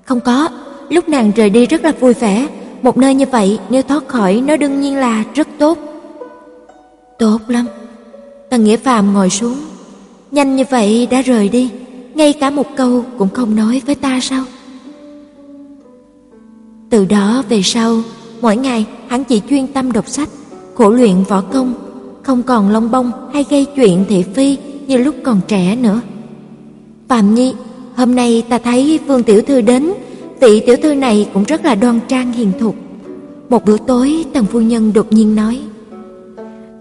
Không có, lúc nàng rời đi rất là vui vẻ, một nơi như vậy nếu thoát khỏi nó đương nhiên là rất tốt. Tốt lắm. Tần Nghĩa Phàm ngồi xuống, nhanh như vậy đã rời đi, ngay cả một câu cũng không nói với ta sao? Từ đó về sau, mỗi ngày hắn chỉ chuyên tâm đọc sách, khổ luyện võ công, không còn lông bông hay gây chuyện thị phi như lúc còn trẻ nữa. Phạm Nhi, hôm nay ta thấy Vương tiểu thư đến, vị tiểu thư này cũng rất là đoan trang hiền thục. Một bữa tối, tần phu nhân đột nhiên nói: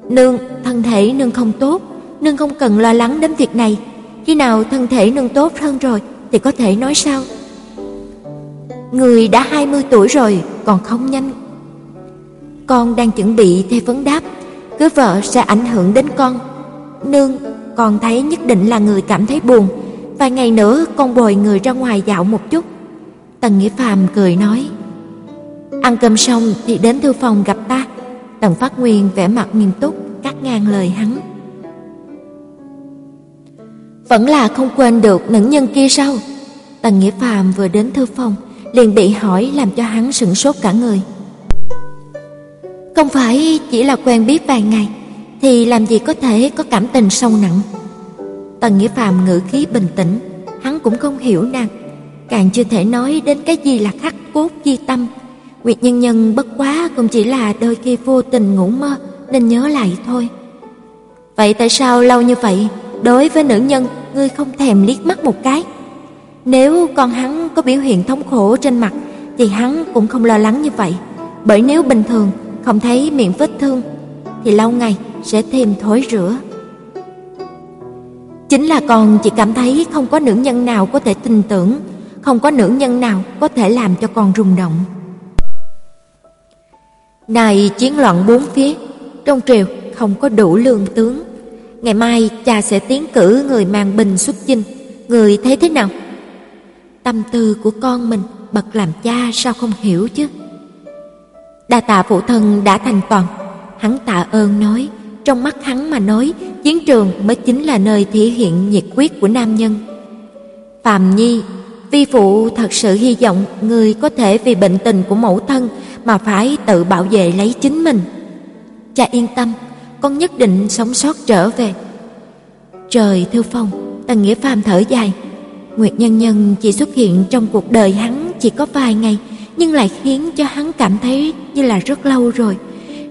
"Nương, thân thể nương không tốt, nương không cần lo lắng đến việc này, khi nào thân thể nương tốt hơn rồi thì có thể nói sao?" Người đã 20 tuổi rồi còn không nhanh. Con đang chuẩn bị theo vấn đáp, cưới vợ sẽ ảnh hưởng đến con. Nương, con thấy nhất định là người cảm thấy buồn, vài ngày nữa con bồi người ra ngoài dạo một chút. Tần Nghĩa Phàm cười nói, ăn cơm xong thì đến thư phòng gặp ta. Tần Phát Nguyên vẻ mặt nghiêm túc cắt ngang lời hắn. Vẫn là không quên được nữ nhân kia sao? Tần Nghĩa Phàm vừa đến thư phòng liền bị hỏi làm cho hắn sững sốt cả người. Không phải chỉ là quen biết vài ngày thì làm gì có thể có cảm tình sâu nặng. Tần Nghĩa Phàm ngữ khí bình tĩnh, hắn cũng không hiểu nàng, càng chưa thể nói đến cái gì là khắc cốt ghi tâm. Nguyệt Nhân Nhân bất quá cũng chỉ là đôi khi vô tình ngủ mơ nên nhớ lại thôi. Vậy tại sao lâu như vậy, đối với nữ nhân ngươi không thèm liếc mắt một cái? Nếu con hắn có biểu hiện thống khổ trên mặt thì hắn cũng không lo lắng như vậy, bởi nếu bình thường không thấy miệng vết thương thì lâu ngày sẽ thêm thối rữa. Chính là con chỉ cảm thấy không có nữ nhân nào có thể tin tưởng, không có nữ nhân nào có thể làm cho con rung động. Này chiến loạn bốn phía, trong triều không có đủ lương tướng. Ngày mai cha sẽ tiến cử người mang binh xuất chinh, người thấy thế nào? Tâm tư của con mình bậc làm cha sao không hiểu chứ? Đa tạ phụ thân đã thành toàn, hắn tạ ơn nói, trong mắt hắn mà nói, chiến trường mới chính là nơi thể hiện nhiệt quyết của nam nhân. Phạm Nhi, vi phụ thật sự hy vọng người có thể vì bệnh tình của mẫu thân mà phải tự bảo vệ lấy chính mình. Cha yên tâm, con nhất định sống sót trở về. Trời thư phong, Tần Nghĩa Phàm thở dài, Nguyệt Nhân Nhân chỉ xuất hiện trong cuộc đời hắn chỉ có vài ngày, nhưng lại khiến cho hắn cảm thấy như là rất lâu rồi.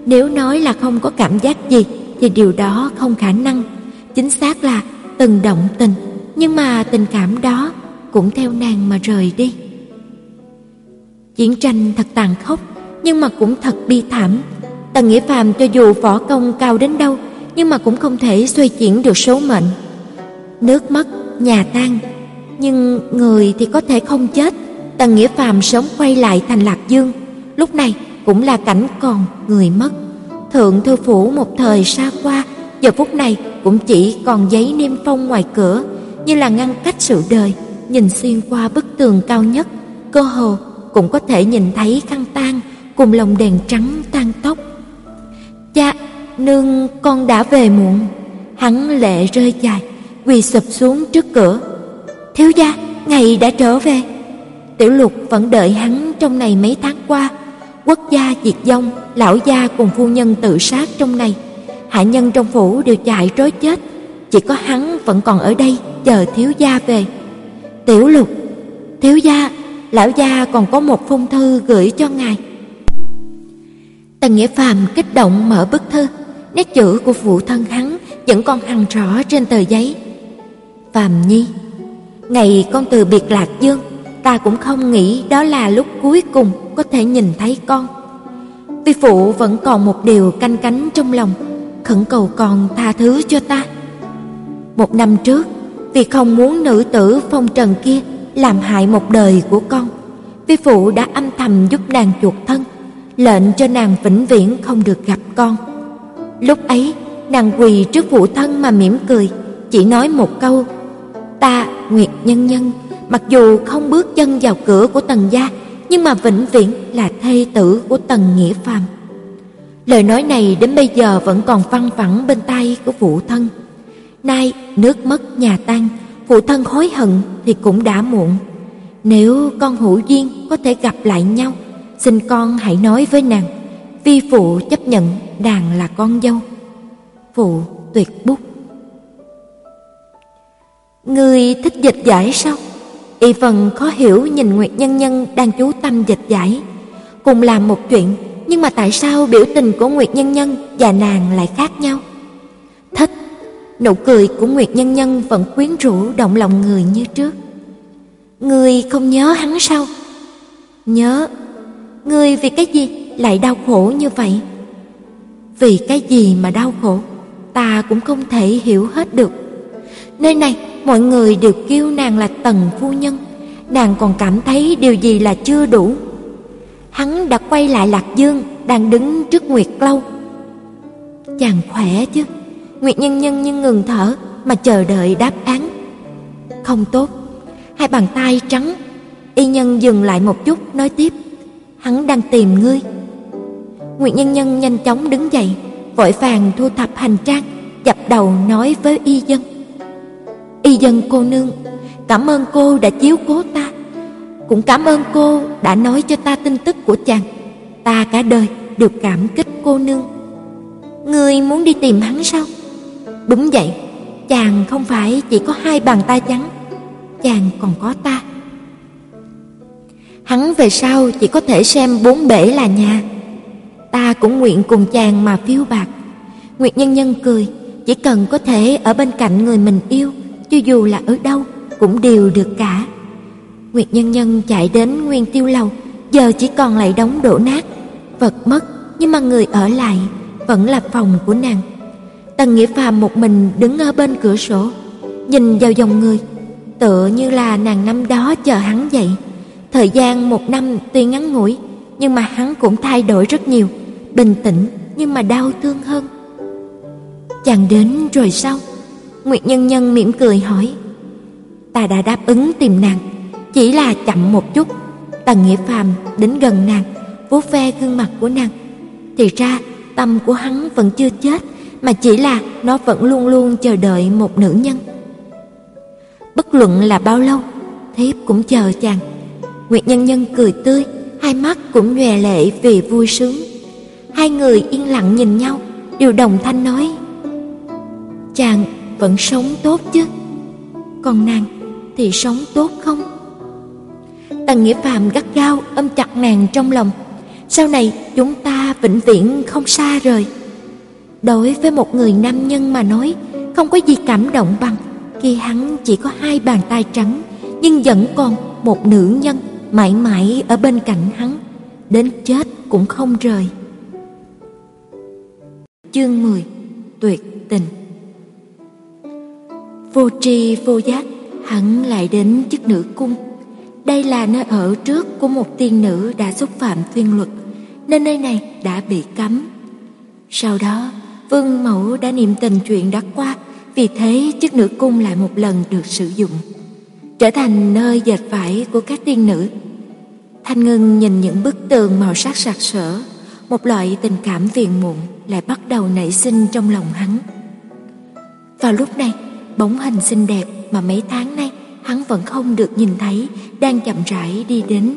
Nếu nói là không có cảm giác gì thì điều đó không khả năng. Chính xác là từng động tình, nhưng mà tình cảm đó cũng theo nàng mà rời đi. Chiến tranh thật tàn khốc, nhưng mà cũng thật bi thảm. Tần Nghĩa Phàm cho dù võ công cao đến đâu, nhưng mà cũng không thể xoay chuyển được số mệnh. Nước mất, nhà tan, nhưng người thì có thể không chết. Tần Nghĩa Phàm sớm quay lại thành Lạc Dương, lúc này cũng là cảnh còn người mất. thượng thư phủ một thời xa qua, giờ phút này cũng chỉ còn giấy niêm phong ngoài cửa, như là ngăn cách sự đời, nhìn xuyên qua bức tường cao nhất, cơ hồ cũng có thể nhìn thấy khăn tang cùng lồng đèn trắng tan tóc. Cha, nương con đã về muộn. Hắn lệ rơi dài, quỳ sụp xuống trước cửa. Thiếu gia, ngày đã trở về. Tiểu Lục vẫn đợi hắn trong này mấy tháng qua. Quốc gia diệt vong, lão gia cùng phu nhân tự sát trong này. Hạ nhân trong phủ đều chạy trối chết, chỉ có hắn vẫn còn ở đây chờ thiếu gia về. Tiểu Lục, thiếu gia, lão gia còn có một phong thư gửi cho ngài. Tần Nghĩa Phàm kích động mở bức thư, nét chữ của phụ thân hắn vẫn còn hằn rõ trên tờ giấy. Phàm Nhi, ngày con từ biệt Lạc Dương, ta cũng không nghĩ đó là lúc cuối cùng có thể nhìn thấy con. Vi phụ vẫn còn một điều canh cánh trong lòng, khẩn cầu con tha thứ cho ta. Một năm trước, vì không muốn nữ tử phong trần kia làm hại một đời của con, vi phụ đã âm thầm giúp nàng chuộc thân, lệnh cho nàng vĩnh viễn không được gặp con. Lúc ấy, nàng quỳ trước phụ thân mà mỉm cười, chỉ nói một câu: "Ta, Nguyệt Nhân Nhân, mặc dù không bước chân vào cửa của Tần gia, nhưng mà vĩnh viễn là thê tử của Tần Nghĩa Phàm." Lời nói này đến bây giờ vẫn còn văng vẳng bên tai của phụ thân. Nay nước mất nhà tan, phụ thân hối hận thì cũng đã muộn. Nếu con hữu duyên có thể gặp lại nhau, xin con hãy nói với nàng, vi phụ chấp nhận nàng là con dâu. Phụ tuyệt bút. Người thích dịch giải sao? Y phần khó hiểu nhìn Nguyệt Nhân Nhân đang chú tâm dịch giải, cùng làm một chuyện, nhưng mà tại sao biểu tình của Nguyệt Nhân Nhân và nàng lại khác nhau? Thích. Nụ cười của Nguyệt Nhân Nhân vẫn quyến rũ động lòng người như trước. Người không nhớ hắn sao? Nhớ. Người vì cái gì lại đau khổ như vậy? Vì cái gì mà đau khổ? Ta cũng không thể hiểu hết được. Nơi này mọi người đều kêu nàng là Tần phu nhân, nàng còn cảm thấy điều gì là chưa đủ. Hắn đã quay lại Lạc Dương, đang đứng trước Nguyệt Lâu. Chàng khỏe chứ? Nguyệt Nhân Nhân như ngừng thở mà chờ đợi đáp án. Không tốt. Hai bàn tay trắng. Y Nhân dừng lại một chút nói tiếp, hắn đang tìm ngươi. Nguyệt Nhân Nhân nhanh chóng đứng dậy, vội vàng thu thập hành trang, dập đầu nói với Y Dân. Y Dân cô nương, cảm ơn cô đã chiếu cố ta, cũng cảm ơn cô đã nói cho ta tin tức của chàng. Ta cả đời được cảm kích cô nương. Ngươi muốn đi tìm hắn sao? Đúng vậy, chàng không phải chỉ có hai bàn tay trắng, chàng còn có ta. Hắn về sau chỉ có thể xem bốn bể là nhà. Ta cũng nguyện cùng chàng mà phiêu bạc. Nguyệt Nhân Nhân cười, chỉ cần có thể ở bên cạnh người mình yêu, cho dù là ở đâu cũng đều được cả. Nguyệt Nhân Nhân chạy đến Nguyên Tiêu lầu, giờ chỉ còn lại đống đổ nát, vật mất nhưng mà người ở lại vẫn là phòng của nàng. Tần Nghĩa Phàm một mình đứng ở bên cửa sổ, nhìn vào dòng người, tựa như là nàng năm đó chờ hắn vậy. Thời gian một năm tuy ngắn ngủi, nhưng mà hắn cũng thay đổi rất nhiều, bình tĩnh nhưng mà đau thương hơn. Chàng đến rồi sao? Nguyệt Nhân Nhân mỉm cười hỏi. Ta đã đáp ứng tìm nàng, chỉ là chậm một chút. Tần Nghĩa Phàm đến gần nàng, vuốt ve gương mặt của nàng. Thì ra tâm của hắn vẫn chưa chết, mà chỉ là nó vẫn luôn luôn chờ đợi một nữ nhân. Bất luận là bao lâu, thiếp cũng chờ chàng. Nguyệt Nhân Nhân cười tươi, hai mắt cũng nhòe lệ vì vui sướng. Hai người yên lặng nhìn nhau, đều đồng thanh nói: "Chàng vẫn sống tốt chứ? Còn nàng thì sống tốt không?" Tần Nghĩa Phàm gắt gao ôm chặt nàng trong lòng. Sau này chúng ta vĩnh viễn không xa rời. Đối với một người nam nhân mà nói, không có gì cảm động bằng khi hắn chỉ có hai bàn tay trắng nhưng vẫn còn một nữ nhân mãi mãi ở bên cạnh hắn, đến chết cũng không rời. Chương 10: Tuyệt tình. Vô tri vô giác, hắn lại đến chức nữ cung. Đây là nơi ở trước của một tiên nữ đã xúc phạm thiên luật, nên nơi này đã bị cấm. Sau đó, Vương Mẫu đã niệm tình chuyện đã qua, vì thế chức nữ cung lại một lần được sử dụng, trở thành nơi dệt vải của các tiên nữ. Thanh Ngân nhìn những bức tường màu sắc sặc sỡ, một loại tình cảm phiền muộn lại bắt đầu nảy sinh trong lòng hắn. Vào lúc này, bóng hình xinh đẹp mà mấy tháng nay hắn vẫn không được nhìn thấy đang chậm rãi đi đến.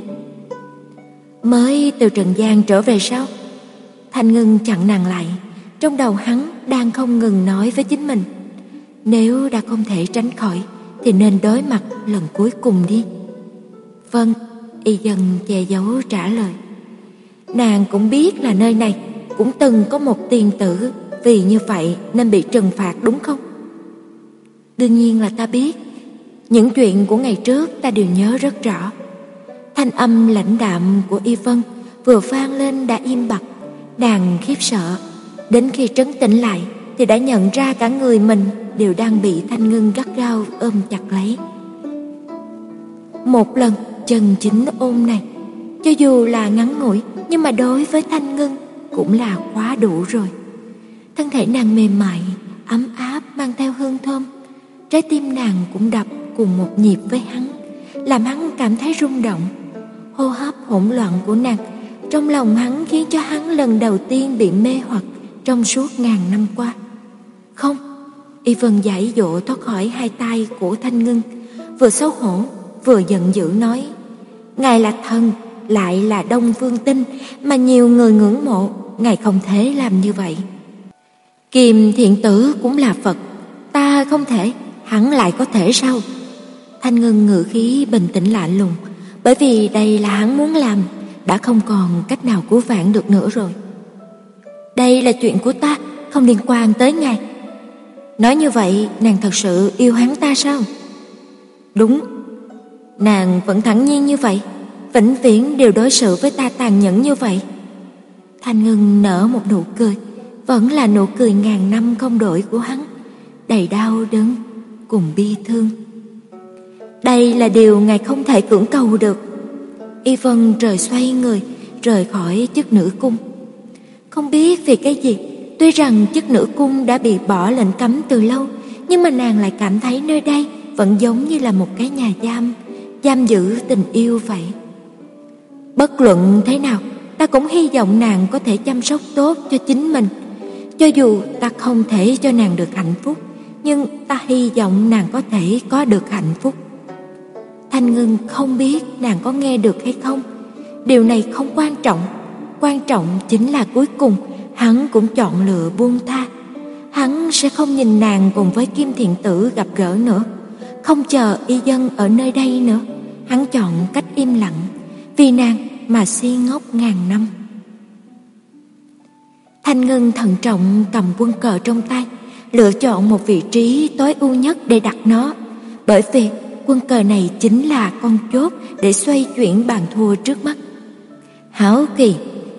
Mới từ Trần gian trở về sao? Thanh Ngân chặn nàng lại, trong đầu hắn đang không ngừng nói với chính mình. Nếu đã không thể tránh khỏi thì nên đối mặt lần cuối cùng đi. Vâng, y dần che giấu trả lời. Nàng cũng biết là nơi này cũng từng có một tiền tử vì như vậy nên bị trừng phạt đúng không? Đương nhiên là ta biết, những chuyện của ngày trước ta đều nhớ rất rõ. Thanh âm lãnh đạm của Y Vân vừa vang lên đã im bặt, nàng khiếp sợ. Đến khi trấn tĩnh lại thì đã nhận ra cả người mình đều đang bị Thanh Ngân gắt gao ôm chặt lấy. Một lần chân chính ôm này, cho dù là ngắn ngủi nhưng mà đối với Thanh Ngân cũng là quá đủ rồi. Thân thể nàng mềm mại, ấm áp mang theo hương thơm, trái tim nàng cũng đập cùng một nhịp với hắn, làm hắn cảm thấy rung động. Hô hấp hỗn loạn của nàng trong lòng hắn khiến cho hắn lần đầu tiên bị mê hoặc trong suốt ngàn năm qua. Không, Y Vân giải dỗ thoát khỏi hai tay của Thanh Ngân, vừa xấu hổ, vừa giận dữ nói, Ngài là thần, lại là Đông Phương Tinh mà nhiều người ngưỡng mộ, Ngài không thể làm như vậy. Kim thiện tử cũng là Phật, ta không thể, hắn lại có thể sao? Thanh Ngân ngự khí bình tĩnh lạ lùng, bởi vì đây là hắn muốn làm, đã không còn cách nào cứu vãn được nữa rồi. Đây là chuyện của ta, không liên quan tới ngài. Nói như vậy, nàng thật sự yêu hắn ta sao? Đúng, nàng vẫn thẳng nhiên như vậy, vĩnh viễn đều đối xử với ta tàn nhẫn như vậy. Thanh Ngân nở một nụ cười, vẫn là nụ cười ngàn năm không đổi của hắn, đầy đau đớn cùng bi thương. Đây là điều ngài không thể cưỡng cầu được. Y Vân rời xoay người, rời khỏi chức nữ cung. Không biết vì cái gì, tuy rằng chức nữ cung đã bị bỏ lệnh cấm từ lâu, nhưng mà nàng lại cảm thấy nơi đây vẫn giống như là một cái nhà giam, giam giữ tình yêu vậy. Bất luận thế nào, ta cũng hy vọng nàng có thể chăm sóc tốt cho chính mình. Cho dù ta không thể cho nàng được hạnh phúc, nhưng ta hy vọng nàng có thể có được hạnh phúc. Thanh Ngân không biết nàng có nghe được hay không. Điều này không quan trọng, quan trọng chính là cuối cùng hắn cũng chọn lựa buông tha. Hắn sẽ không nhìn nàng cùng với Kim Thiện Tử gặp gỡ nữa, không chờ y dân ở nơi đây nữa. Hắn chọn cách im lặng, vì nàng mà si ngốc ngàn năm. Thanh Ngân thận trọng cầm quân cờ trong tay, lựa chọn một vị trí tối ưu nhất để đặt nó, bởi vì quân cờ này chính là con chốt để xoay chuyển bàn thua trước mắt. Hảo kỳ,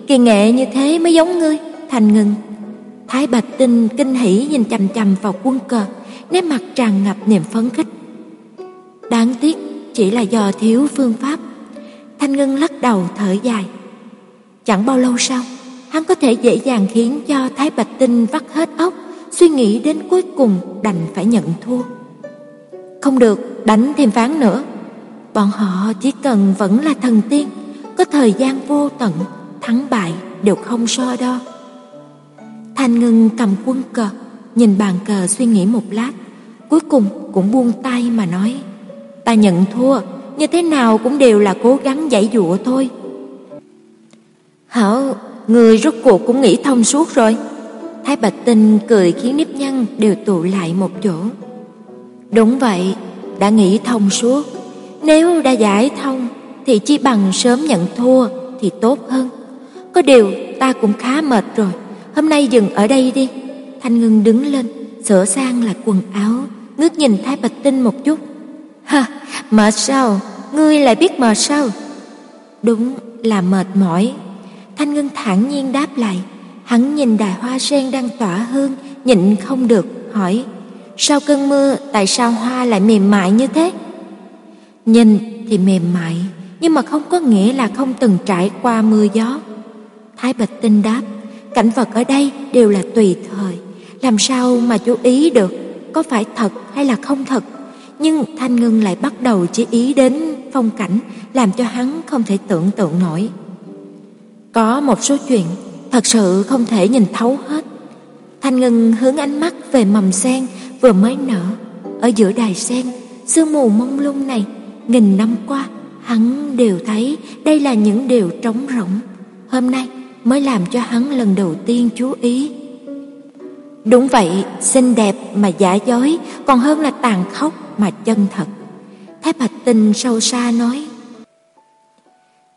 kỳ nghệ như thế mới giống ngươi, thành ngừng. Thái Bạch Tinh kinh hỉ nhìn chằm chằm vào quân cờ, nét mặt tràn ngập niềm phấn khích. Đáng tiếc chỉ là do thiếu phương pháp. Thanh Ngân lắc đầu thở dài. Chẳng bao lâu sau, hắn có thể dễ dàng khiến cho Thái Bạch Tinh vắt hết óc, suy nghĩ đến cuối cùng đành phải nhận thua. Không được, đánh thêm ván nữa. Bọn họ chỉ cần vẫn là thần tiên, có thời gian vô tận, thắng bại đều không so đo. Thanh Ngân cầm quân cờ, nhìn bàn cờ suy nghĩ một lát, cuối cùng cũng buông tay mà nói: "Ta nhận thua, như thế nào cũng đều là cố gắng giải dụa thôi." "Hảo, người rốt cuộc cũng nghĩ thông suốt rồi." Thái Bạch Tinh cười khiến nếp nhăn đều tụ lại một chỗ. Đúng vậy, đã nghĩ thông suốt. Nếu đã giải thông thì chi bằng sớm nhận thua thì tốt hơn. Có điều ta cũng khá mệt rồi, hôm nay dừng ở đây đi. Thanh Ngân đứng lên, sửa sang lại quần áo, ngước nhìn Thái Bạch Tinh một chút. Ha, mệt sao? Ngươi lại biết mệt sao? Đúng là mệt mỏi. Thanh Ngân thản nhiên đáp lại. Hắn nhìn đài hoa sen đang tỏa hương, nhịn không được, hỏi. Sau cơn mưa tại sao hoa lại mềm mại như thế? Nhìn thì mềm mại, nhưng mà không có nghĩa là không từng trải qua mưa gió. Thái Bạch Tinh đáp, cảnh vật ở đây đều là tùy thời, làm sao mà chú ý được có phải thật hay là không thật. Nhưng Thanh Ngân lại bắt đầu chỉ ý đến phong cảnh làm cho hắn không thể tưởng tượng nổi. Có một số chuyện thật sự không thể nhìn thấu hết. Thanh Ngân hướng ánh mắt về mầm sen vừa mới nở ở giữa đài sen, sương mù mông lung này, nghìn năm qua hắn đều thấy đây là những điều trống rỗng. Hôm nay mới làm cho hắn lần đầu tiên chú ý. Đúng vậy, xinh đẹp mà giả dối còn hơn là tàn khốc mà chân thật. Thái Bạch Tình sâu xa nói.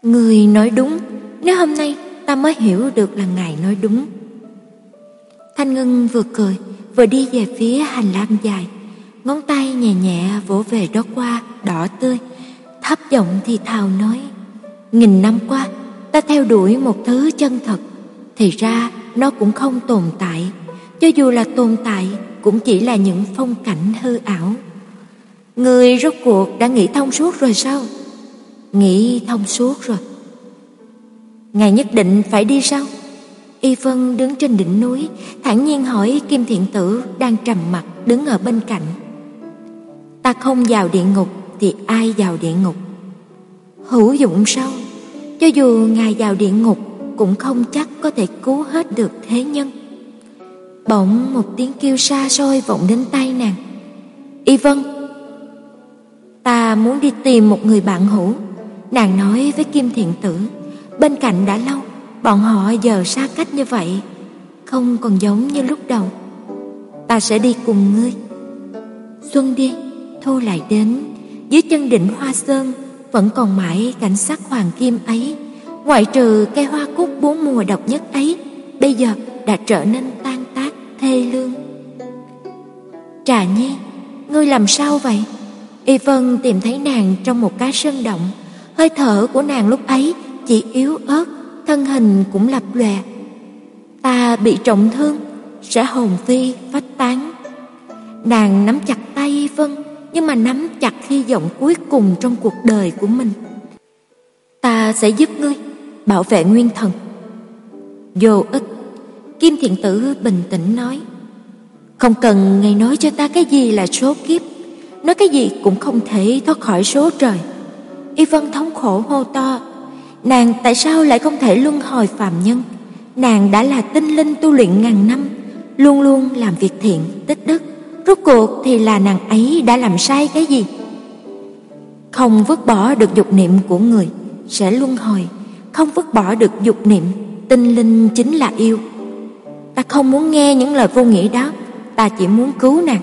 Người nói đúng, nếu hôm nay ta mới hiểu được là ngài nói đúng. Thanh Ngân vừa cười, vừa đi về phía hành lang dài, ngón tay nhẹ nhẹ vỗ về đó qua đỏ tươi, thấp giọng thì thào nói: "Nghìn năm qua, ta theo đuổi một thứ chân thật, thì ra nó cũng không tồn tại, cho dù là tồn tại cũng chỉ là những phong cảnh hư ảo." Người rốt cuộc đã nghĩ thông suốt rồi sao? Nghĩ thông suốt rồi. Ngài nhất định phải đi sao? Y Vân đứng trên đỉnh núi, thản nhiên hỏi Kim Thiện Tử đang trầm mặt đứng ở bên cạnh. Ta không vào địa ngục thì ai vào địa ngục? Hữu dụng sao? Cho dù ngài vào địa ngục cũng không chắc có thể cứu hết được thế nhân. Bỗng một tiếng kêu xa xôi vọng đến tai nàng. Y Vân, ta muốn đi tìm một người bạn hữu. Nàng nói với Kim Thiện Tử, bên cạnh đã lâu, Bọn họ giờ xa cách như vậy, Không còn giống như lúc đầu. Ta sẽ đi cùng ngươi. Xuân đi, Thu lại đến. Dưới chân đỉnh hoa sơn, Vẫn còn mãi cảnh sắc hoàng kim ấy. Ngoại trừ cây hoa cúc bốn mùa độc nhất ấy, Bây giờ đã trở nên tan tác, thê lương. Trà nhi, Ngươi làm sao vậy? Y Vân tìm thấy nàng trong một cái sân động. Hơi thở của nàng lúc ấy chỉ yếu ớt thân hình cũng lập lòe. Ta bị trọng thương, sẽ hồn phi phách tán. Nàng nắm chặt tay Vân, nhưng mà nắm chặt hy vọng cuối cùng trong cuộc đời của mình. Ta sẽ giúp ngươi bảo vệ nguyên thần. Vô ích, Kim Thiện Tử bình tĩnh nói. Không cần ngài nói cho ta cái gì là số kiếp, nói cái gì cũng không thể thoát khỏi số trời. Y Vân thống khổ hô to, Nàng tại sao lại không thể luân hồi phàm nhân? Nàng đã là tinh linh tu luyện ngàn năm, luôn luôn làm việc thiện, tích đức. Rốt cuộc thì là nàng ấy đã làm sai cái gì? Không vứt bỏ được dục niệm của người sẽ luân hồi, không vứt bỏ được dục niệm, tinh linh chính là yêu. Ta không muốn nghe những lời vô nghĩa đó, ta chỉ muốn cứu nàng.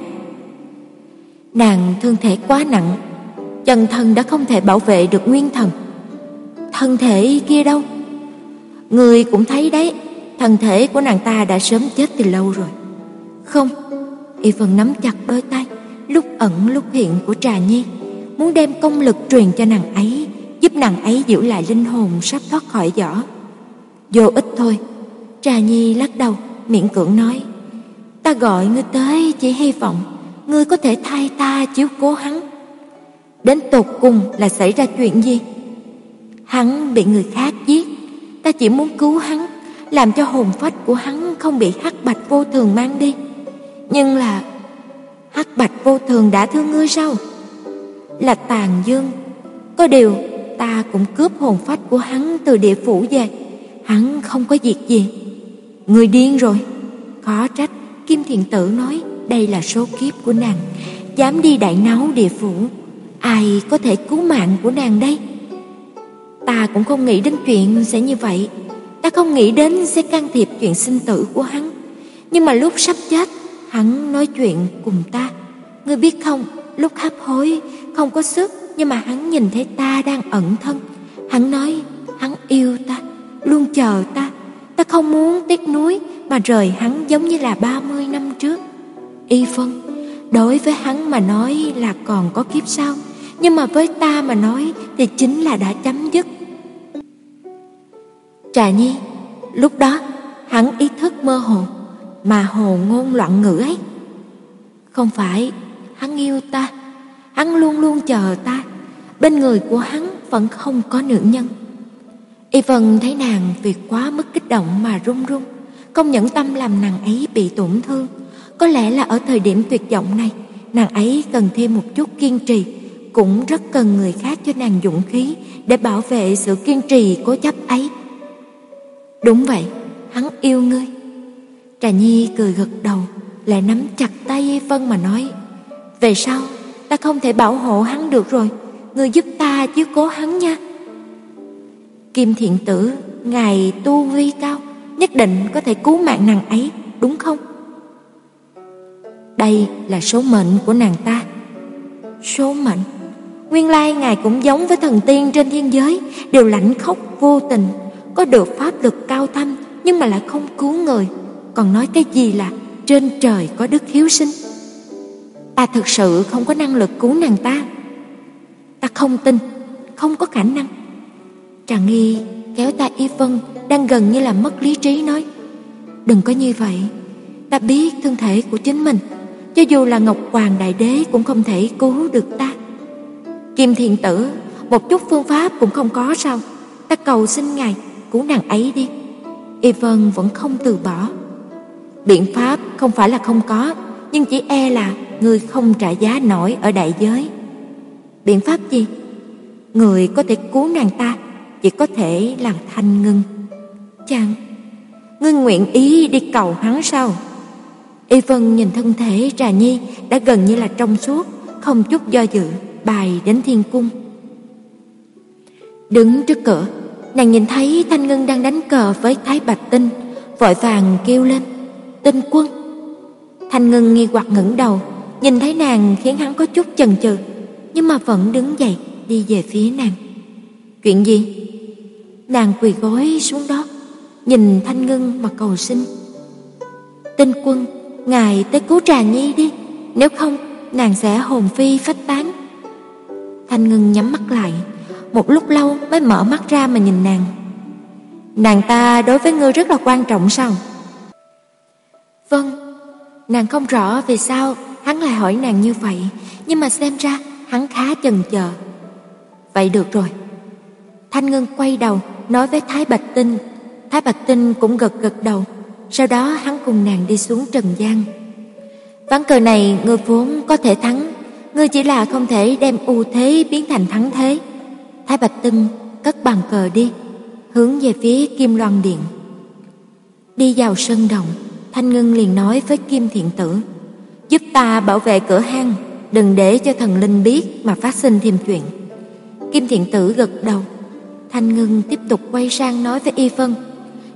Nàng thương thể quá nặng, chân thân đã không thể bảo vệ được nguyên thần thân thể kia đâu? Người cũng thấy đấy, thân thể của nàng ta đã sớm chết từ lâu rồi. Không, Y Vân nắm chặt đôi tay, lúc ẩn lúc hiện của Trà Nhi, muốn đem công lực truyền cho nàng ấy, giúp nàng ấy giữ lại linh hồn sắp thoát khỏi vỏ. Vô ích thôi. Trà Nhi lắc đầu, miệng cưỡng nói, ta gọi ngươi tới chỉ hy vọng ngươi có thể thay ta chiếu cố hắn. Đến tột cùng là xảy ra chuyện gì? Hắn bị người khác giết, ta chỉ muốn cứu hắn, làm cho hồn phách của hắn không bị hắc bạch vô thường mang đi. Nhưng là hắc bạch vô thường đã thương ngươi sao? Là tàn dương. Có điều ta cũng cướp hồn phách của hắn từ địa phủ về, hắn không có việc gì. Người điên rồi. Khó trách Kim Thiện Tử nói đây là số kiếp của nàng, dám đi đại náo địa phủ, ai có thể cứu mạng của nàng đây? Ta cũng không nghĩ đến chuyện sẽ như vậy. Ta không nghĩ đến sẽ can thiệp chuyện sinh tử của hắn. Nhưng mà lúc sắp chết, Hắn nói chuyện cùng ta. Ngươi biết không, Lúc hấp hối, Không có sức, Nhưng mà hắn nhìn thấy ta đang ẩn thân. Hắn nói, Hắn yêu ta, Luôn chờ ta. Ta không muốn tiếc nuối, Mà rời hắn giống như là 30 năm trước. Y phân Đối với hắn mà nói là còn có kiếp sau. Nhưng mà với ta mà nói Thì chính là đã chấm dứt Trà nhi, lúc đó hắn ý thức mơ hồ, mà hồ ngôn loạn ngữ ấy. Không phải hắn yêu ta, hắn luôn luôn chờ ta, bên người của hắn vẫn không có nữ nhân. Y Vân thấy nàng vì quá mức kích động mà run run, không nhẫn tâm làm nàng ấy bị tổn thương. Có lẽ là ở thời điểm tuyệt vọng này, nàng ấy cần thêm một chút kiên trì, cũng rất cần người khác cho nàng dũng khí để bảo vệ sự kiên trì cố chấp ấy. Đúng vậy, hắn yêu ngươi. Trà Nhi cười gật đầu, lại nắm chặt tay Vân mà nói: "Về sau, ta không thể bảo hộ hắn được rồi, ngươi giúp ta chiếu cố hắn nha." Kim Thiện Tử, ngài tu vi cao, nhất định có thể cứu mạng nàng ấy, đúng không? Đây là số mệnh của nàng ta. Số mệnh? Nguyên lai ngài cũng giống với thần tiên trên thiên giới, đều lạnh khóc vô tình, có được pháp lực cao thâm nhưng mà lại không cứu người, còn nói cái gì là trên trời có đức hiếu sinh. Ta thực sự không có năng lực cứu nàng ta. Ta không tin, không có khả năng. Trà Nghi kéo ta Y Vân đang gần như là mất lý trí nói: "Đừng có như vậy, ta biết thân thể của chính mình, cho dù là Ngọc Hoàng Đại Đế cũng không thể cứu được ta." Kim thiền Tử, một chút phương pháp cũng không có sao? Ta cầu xin ngài cứu nàng ấy đi. Y Vân vẫn không từ bỏ. Biện pháp không phải là không có, nhưng chỉ e là người không trả giá nổi ở đại giới. Biện pháp gì? Người có thể cứu nàng ta chỉ có thể làm Thanh Ngân. Chàng, ngươi nguyện ý đi cầu hắn sao? Y Vân nhìn thân thể Trà Nhi đã gần như là trong suốt, không chút do dự, bài đến thiên cung. Đứng trước cửa, nàng nhìn thấy Thanh Ngân đang đánh cờ với Thái Bạch Tinh, vội vàng kêu lên, "Tinh quân!" Thanh Ngân nghi hoặc ngẩng đầu, nhìn thấy nàng khiến hắn có chút chần chừ, nhưng mà vẫn đứng dậy đi về phía nàng. "Chuyện gì?" Nàng quỳ gối xuống đó, nhìn Thanh Ngân mà cầu xin. "Tinh quân, ngài tới cứu Trà Nhi đi, nếu không nàng sẽ hồn phi phách tán." Thanh Ngân nhắm mắt lại, một lúc lâu mới mở mắt ra mà nhìn nàng. Nàng ta đối với ngươi rất là quan trọng sao? Vâng, nàng không rõ vì sao hắn lại hỏi nàng như vậy, nhưng mà xem ra hắn khá chần chờ. Vậy được rồi. Thanh Ngân quay đầu nói với Thái Bạch Tinh, Thái Bạch Tinh cũng gật gật đầu, sau đó hắn cùng nàng đi xuống trần gian. Ván cờ này ngươi vốn có thể thắng, ngươi chỉ là không thể đem ưu thế biến thành thắng thế. Thái Bạch Tân cất bàn cờ đi, hướng về phía Kim Loan Điện. Đi vào sân đồng, Thanh Ngân liền nói với Kim Thiện Tử, giúp ta bảo vệ cửa hang, đừng để cho thần linh biết mà phát sinh thêm chuyện. Kim Thiện Tử gật đầu, Thanh Ngân tiếp tục quay sang nói với Y Vân,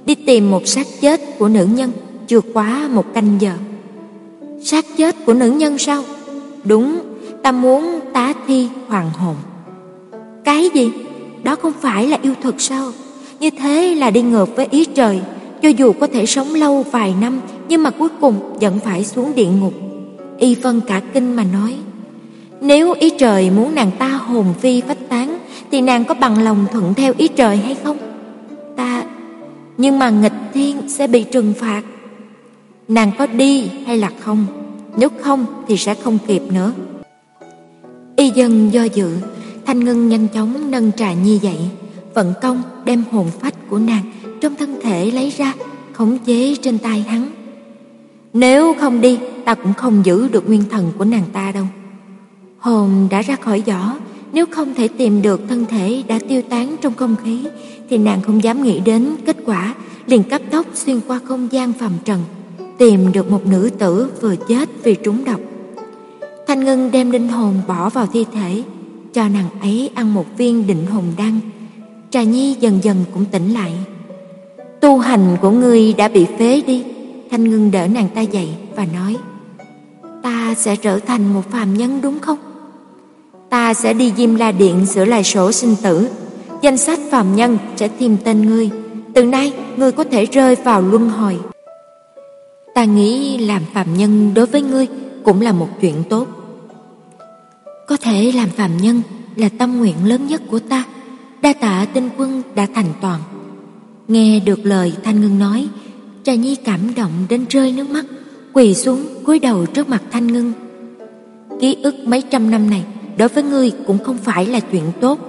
đi tìm một xác chết của nữ nhân, chưa quá một canh giờ. Xác chết của nữ nhân sao? Đúng, ta muốn tá thi hoàng hồn. Cái gì? Đó không phải là yêu thuật sao? Như thế là đi ngược với ý trời, cho dù có thể sống lâu vài năm nhưng mà cuối cùng vẫn phải xuống địa ngục. Y phân cả kinh mà nói, nếu ý trời muốn nàng ta hồn phi phách tán thì nàng có bằng lòng thuận theo ý trời hay không? Ta nhưng mà nghịch thiên sẽ bị trừng phạt. Nàng có đi hay là không? Nếu không thì sẽ không kịp nữa. Y dân do dự, Thanh Ngân nhanh chóng nâng trà nhi dậy, vận công đem hồn phách của nàng trong thân thể lấy ra, khống chế trên tay hắn. Nếu không đi, ta cũng không giữ được nguyên thần của nàng ta đâu. Hồn đã ra khỏi giỏ, nếu không thể tìm được thân thể đã tiêu tán trong không khí, thì nàng không dám nghĩ đến kết quả, liền cấp tốc xuyên qua không gian phàm trần, tìm được một nữ tử vừa chết vì trúng độc. Thanh Ngân đem linh hồn bỏ vào thi thể, cho nàng ấy ăn một viên định hồn đan. Trà Nhi dần dần cũng tỉnh lại. Tu hành của ngươi đã bị phế đi. Thanh Ngân đỡ nàng ta dậy và nói: "Ta sẽ trở thành một phàm nhân đúng không? Ta sẽ đi Diêm La Điện sửa lại sổ sinh tử, danh sách phàm nhân sẽ thêm tên ngươi. Từ nay ngươi có thể rơi vào luân hồi." Ta nghĩ làm phàm nhân đối với ngươi cũng là một chuyện tốt. Có thể làm phàm nhân là tâm nguyện lớn nhất của ta. Đa tạ tinh quân đã thành toàn. Nghe được lời Thanh Ngân nói, Trà Nhi cảm động đến rơi nước mắt, quỳ xuống cúi đầu trước mặt Thanh Ngân. Ký ức mấy trăm năm này đối với ngươi cũng không phải là chuyện tốt.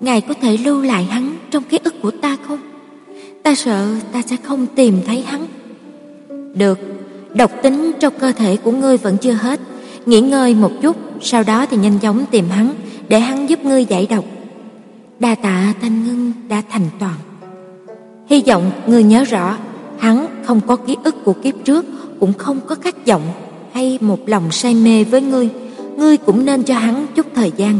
Ngài có thể lưu lại hắn trong ký ức của ta không? Ta sợ ta sẽ không tìm thấy hắn. Được, độc tính trong cơ thể của ngươi vẫn chưa hết, nghỉ ngơi một chút, sau đó thì nhanh chóng tìm hắn để hắn giúp ngươi giải độc. Đa tạ Thanh ngưng đã thành toàn. Hy vọng ngươi nhớ rõ, hắn không có ký ức của kiếp trước, cũng không có khát vọng hay một lòng say mê với ngươi, ngươi cũng nên cho hắn chút thời gian.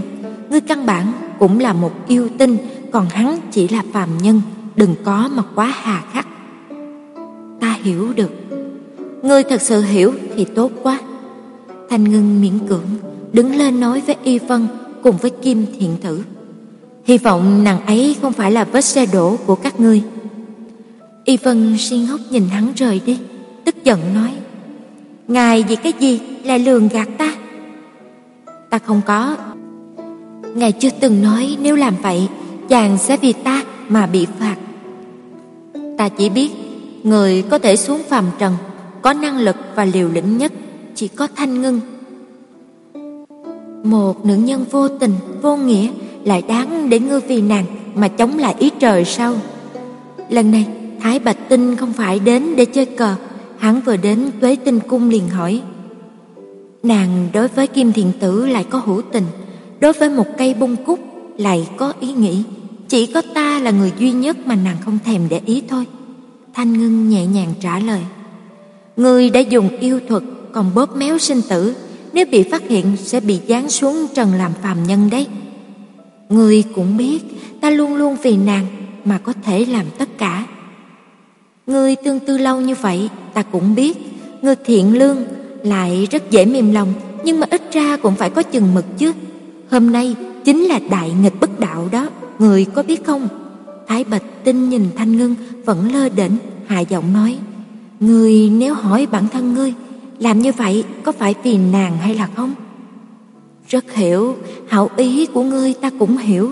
Ngươi căn bản cũng là một yêu tinh, còn hắn chỉ là phàm nhân, đừng có mà quá hà khắc. Ta hiểu được. Ngươi thật sự hiểu thì tốt quá. Thanh Ngân miễn cưỡng đứng lên nói với Y Vân cùng với Kim Thiện Tử. Hy vọng nàng ấy không phải là vết xe đổ của các ngươi. Y Vân xin hốc nhìn hắn rời đi, tức giận nói: "Ngài vì cái gì lại lường gạt ta?" "Ta không có. Ngài chưa từng nói nếu làm vậy, chàng sẽ vì ta mà bị phạt. Ta chỉ biết người có thể xuống phàm trần, có năng lực và liều lĩnh nhất chỉ có Thanh ngưng Một nữ nhân vô tình, vô nghĩa lại đáng để ngươi vì nàng mà chống lại ý trời sao? Lần này, Thái Bạch Tinh không phải đến để chơi cờ, hắn vừa đến Tuế Tinh cung liền hỏi: Nàng đối với Kim Thiện Tử lại có hữu tình, đối với một cây bông cúc lại có ý nghĩ, chỉ có ta là người duy nhất mà nàng không thèm để ý thôi. Thanh ngưng nhẹ nhàng trả lời: Ngươi đã dùng yêu thuật còn bóp méo sinh tử, nếu bị phát hiện sẽ bị giáng xuống trần làm phàm nhân đấy. Ngươi cũng biết, ta luôn luôn vì nàng mà có thể làm tất cả. Ngươi tương tư lâu như vậy, ta cũng biết, ngươi thiện lương lại rất dễ mềm lòng, nhưng mà ít ra cũng phải có chừng mực chứ. Hôm nay chính là đại nghịch bất đạo đó, người có biết không? Thái Bạch Tinh nhìn Thanh Ngân vẫn lơ đễnh, hạ giọng nói: "Ngươi nếu hỏi bản thân ngươi, làm như vậy có phải vì nàng hay là không?" Rất hiểu, hảo ý của ngươi ta cũng hiểu.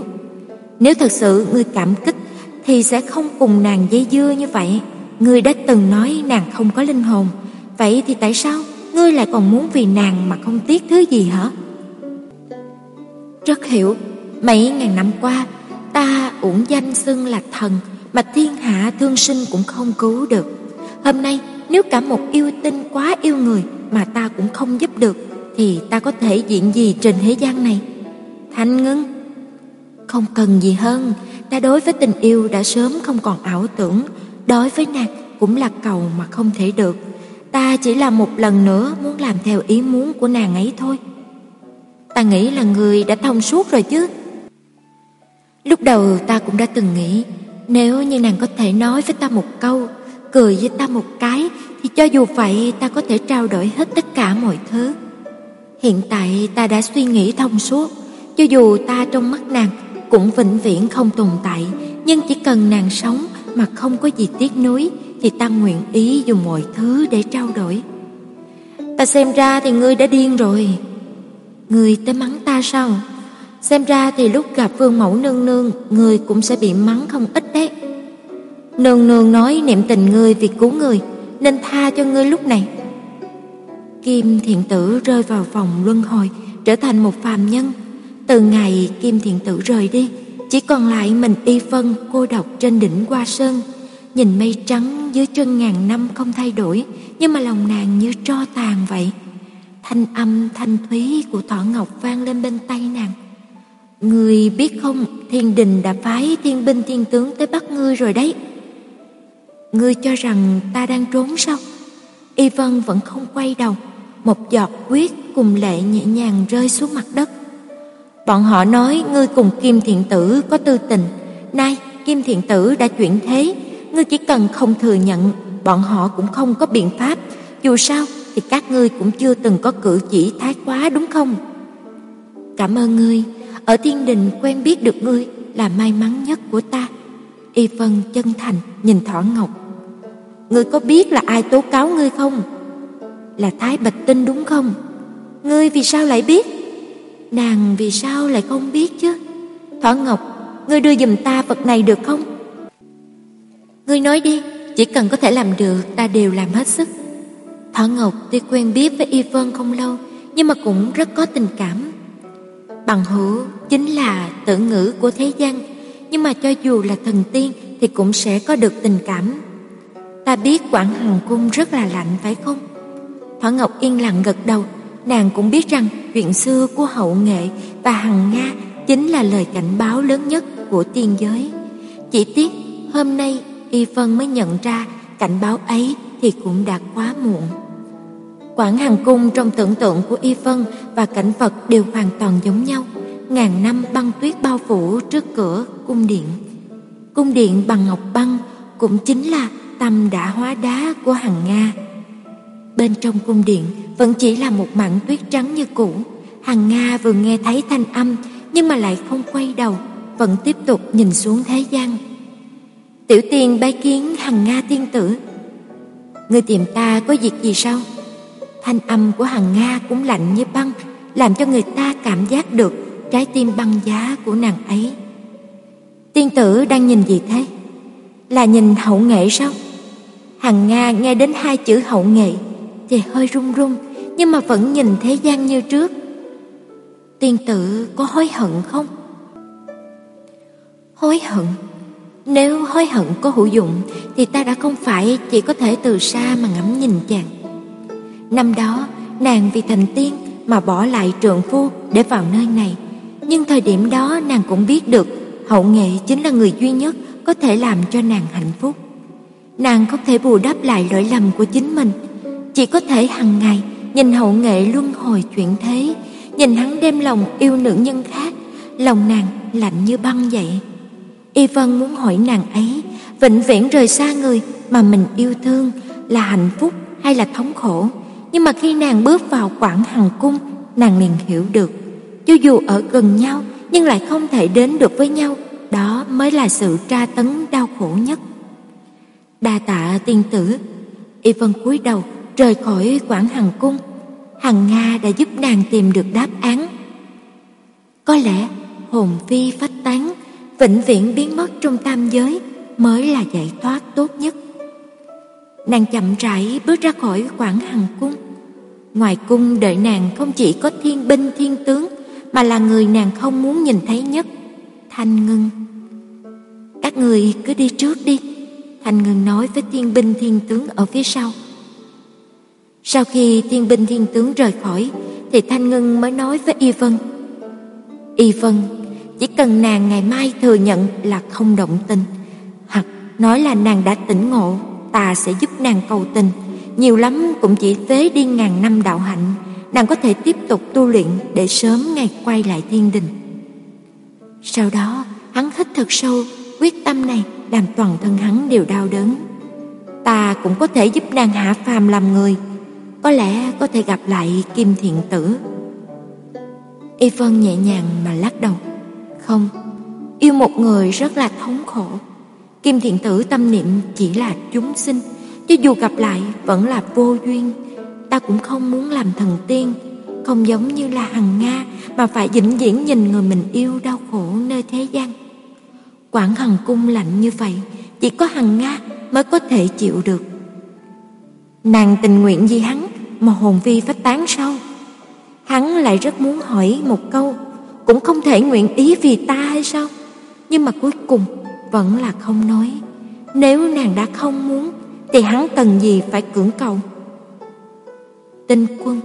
Nếu thật sự ngươi cảm kích thì sẽ không cùng nàng dây dưa như vậy. Ngươi đã từng nói nàng không có linh hồn, vậy thì tại sao ngươi lại còn muốn vì nàng mà không tiếc thứ gì hả? Rất hiểu, mấy ngàn năm qua ta uổng danh xưng là thần mà thiên hạ thương sinh cũng không cứu được. Hôm nay nếu cả một yêu tinh quá yêu người mà ta cũng không giúp được thì ta có thể diện gì trên thế gian này? Thanh Ngân, không cần gì hơn, ta đối với tình yêu đã sớm không còn ảo tưởng, đối với nàng cũng là cầu mà không thể được. Ta chỉ là một lần nữa muốn làm theo ý muốn của nàng ấy thôi. Ta nghĩ là người đã thông suốt rồi chứ. Lúc đầu ta cũng đã từng nghĩ, nếu như nàng có thể nói với ta một câu, cười với ta một cái, thì cho dù vậy ta có thể trao đổi hết tất cả mọi thứ. Hiện tại ta đã suy nghĩ thông suốt, cho dù ta trong mắt nàng cũng vĩnh viễn không tồn tại, nhưng chỉ cần nàng sống mà không có gì tiếc nuối thì ta nguyện ý dùng mọi thứ để trao đổi. Ta xem ra thì ngươi đã điên rồi. Ngươi tới mắng ta sao? Xem ra thì lúc gặp Vương Mẫu nương nương, ngươi cũng sẽ bị mắng không ít đấy. Nương nương nói niệm tình ngươi vì cứu người, nên tha cho ngươi lúc này. Kim Thiện Tử rơi vào vòng luân hồi, trở thành một phàm nhân. Từ ngày Kim Thiện Tử rời đi, chỉ còn lại mình Y phân cô độc trên đỉnh Hoa Sơn, nhìn mây trắng dưới chân ngàn năm không thay đổi, nhưng mà lòng nàng như tro tàn vậy. Thanh âm thanh thúy của Thỏ Ngọc vang lên bên tay nàng. người biết không, thiên đình đã phái thiên binh thiên tướng tới bắt ngươi rồi đấy. Ngươi cho rằng ta đang trốn sao? Y Vân vẫn không quay đầu, một giọt huyết cùng lệ nhẹ nhàng rơi xuống mặt đất. Bọn họ nói ngươi cùng Kim Thiện Tử có tư tình, nay Kim Thiện Tử đã chuyển thế, ngươi chỉ cần không thừa nhận, bọn họ cũng không có biện pháp, dù sao thì các ngươi cũng chưa từng có cử chỉ thái quá đúng không? Cảm ơn ngươi, ở thiên đình quen biết được ngươi là may mắn nhất của ta. Y Vân chân thành nhìn Thỏ Ngọc. Ngươi có biết là ai tố cáo ngươi không? Là Thái Bạch Tinh đúng không? Ngươi vì sao lại biết? Nàng vì sao lại không biết chứ? Thỏ Ngọc, ngươi đưa giùm ta vật này được không? Ngươi nói đi, chỉ cần có thể làm được ta đều làm hết sức. Thỏ Ngọc tuy quen biết với Y Vân không lâu, nhưng mà cũng rất có tình cảm. Bằng hữu chính là tử ngữ của thế gian, nhưng mà cho dù là thần tiên thì cũng sẽ có được tình cảm. Ta biết Quảng Hằng Cung rất là lạnh phải không? Thỏ Ngọc yên lặng gật đầu, nàng cũng biết rằng chuyện xưa của hậu nghệ và Hằng Nga chính là lời cảnh báo lớn nhất của tiên giới. Chỉ tiếc hôm nay Y Phân mới nhận ra cảnh báo ấy thì cũng đã quá muộn. Quảng Hằng Cung trong tưởng tượng của Y Phân và cảnh vật đều hoàn toàn giống nhau. Ngàn năm băng tuyết bao phủ trước cửa cung điện. Cung điện bằng ngọc băng cũng chính là tâm đã hóa đá của Hằng Nga. Bên trong cung điện vẫn chỉ là một mảng tuyết trắng như cũ. Hằng Nga vừa nghe thấy thanh âm nhưng mà lại không quay đầu, vẫn tiếp tục nhìn xuống thế gian. Tiểu tiên bái kiến Hằng Nga tiên tử. người tìm ta có việc gì sao? Thanh âm của Hằng Nga cũng lạnh như băng, làm cho người ta cảm giác được trái tim băng giá của nàng ấy. Tiên tử đang nhìn gì thế? Là nhìn hậu nghệ sao? Hằng Nga nghe đến hai chữ hậu nghệ thì hơi run run, nhưng mà vẫn nhìn thế gian như trước. Tiên tử có hối hận không? Hối hận? Nếu hối hận có hữu dụng thì ta đã không phải chỉ có thể từ xa mà ngắm nhìn chàng. Năm đó, nàng vì thành tiên mà bỏ lại trượng phu để vào nơi này. Nhưng thời điểm đó nàng cũng biết được hậu nghệ chính là người duy nhất có thể làm cho nàng hạnh phúc. Nàng không thể bù đắp lại lỗi lầm của chính mình, chỉ có thể hằng ngày nhìn hậu nghệ luân hồi chuyển thế, nhìn hắn đem lòng yêu nữ nhân khác, lòng nàng lạnh như băng vậy. Y Vân muốn hỏi nàng ấy, vĩnh viễn rời xa người mà mình yêu thương là hạnh phúc hay là thống khổ. Nhưng mà khi nàng bước vào quảng hằng cung, nàng liền hiểu được, cho dù ở gần nhau nhưng lại không thể đến được với nhau, đó mới là sự tra tấn đau khổ nhất. Đa tạ tiên tử, Y Vân cúi đầu rời khỏi quảng hằng cung. Hằng Nga đã giúp nàng tìm được đáp án. Có lẽ hồn phi phách tán, vĩnh viễn biến mất trong tam giới mới là giải thoát tốt nhất. Nàng chậm rãi bước ra khỏi quảng hằng cung. Ngoài cung đợi nàng không chỉ có thiên binh thiên tướng mà là người nàng không muốn nhìn thấy nhất, Thanh ngưng Các người cứ đi trước đi, Thanh Ngân nói với thiên binh thiên tướng ở phía sau. Sau khi thiên binh thiên tướng rời khỏi thì Thanh Ngân mới nói với Y Vân. Y Vân, chỉ cần nàng ngày mai thừa nhận là không động tình, hoặc nói là nàng đã tỉnh ngộ, ta sẽ giúp nàng cầu tình, nhiều lắm cũng chỉ phế đi ngàn năm đạo hạnh, nàng có thể tiếp tục tu luyện để sớm ngày quay lại thiên đình. Sau đó, hắn hít thật sâu, quyết tâm này làm toàn thân hắn đều đau đớn. Ta cũng có thể giúp nàng hạ phàm làm người, có lẽ có thể gặp lại Kim Thiện Tử. Y Vân nhẹ nhàng mà lắc đầu. Không, yêu một người rất là thống khổ. Kim Thiện Tử tâm niệm chỉ là chúng sinh, cho dù gặp lại vẫn là vô duyên. Ta cũng không muốn làm thần tiên, không giống như là Hằng Nga mà phải vĩnh viễn nhìn người mình yêu đau khổ nơi thế gian. Quảng Hằng cung lạnh như vậy, chỉ có Hằng Nga mới có thể chịu được. Nàng tình nguyện vì hắn mà hồn phi phách tán sau Hắn lại rất muốn hỏi một câu, cũng không thể nguyện ý vì ta hay sao? Nhưng mà cuối cùng vẫn là không nói. Nếu nàng đã không muốn thì hắn cần gì phải cưỡng cầu? Tinh quân,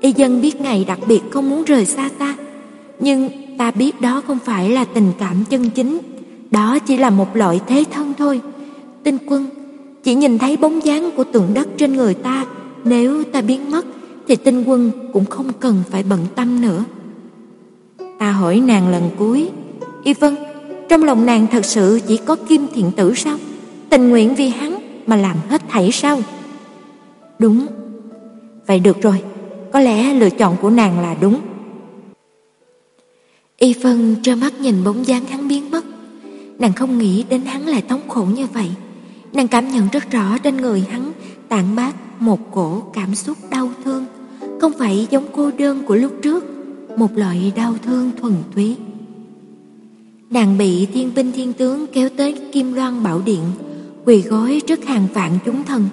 y dân biết ngày đặc biệt không muốn rời xa ta, nhưng ta biết đó không phải là tình cảm chân chính, đó chỉ là một loại thế thân thôi. Tinh quân, chỉ nhìn thấy bóng dáng của tượng đất trên người ta, nếu ta biến mất thì tinh quân cũng không cần phải bận tâm nữa. Ta hỏi nàng lần cuối, Y Vân, trong lòng nàng thật sự chỉ có Kim Thiện Tử sao? Tình nguyện vì hắn mà làm hết thảy sao? Đúng. Vậy được rồi, có lẽ lựa chọn của nàng là đúng. Y Vân trơ mắt nhìn bóng dáng hắn biến mất. Nàng không nghĩ đến hắn lại thống khổ như vậy. Nàng cảm nhận rất rõ trên người hắn tản mát một cổ cảm xúc đau thương, không phải giống cô đơn của lúc trước, một loại đau thương thuần túy. Nàng bị thiên binh thiên tướng kéo tới Kim Loan Bảo Điện, quỳ gối trước hàng vạn chúng thần.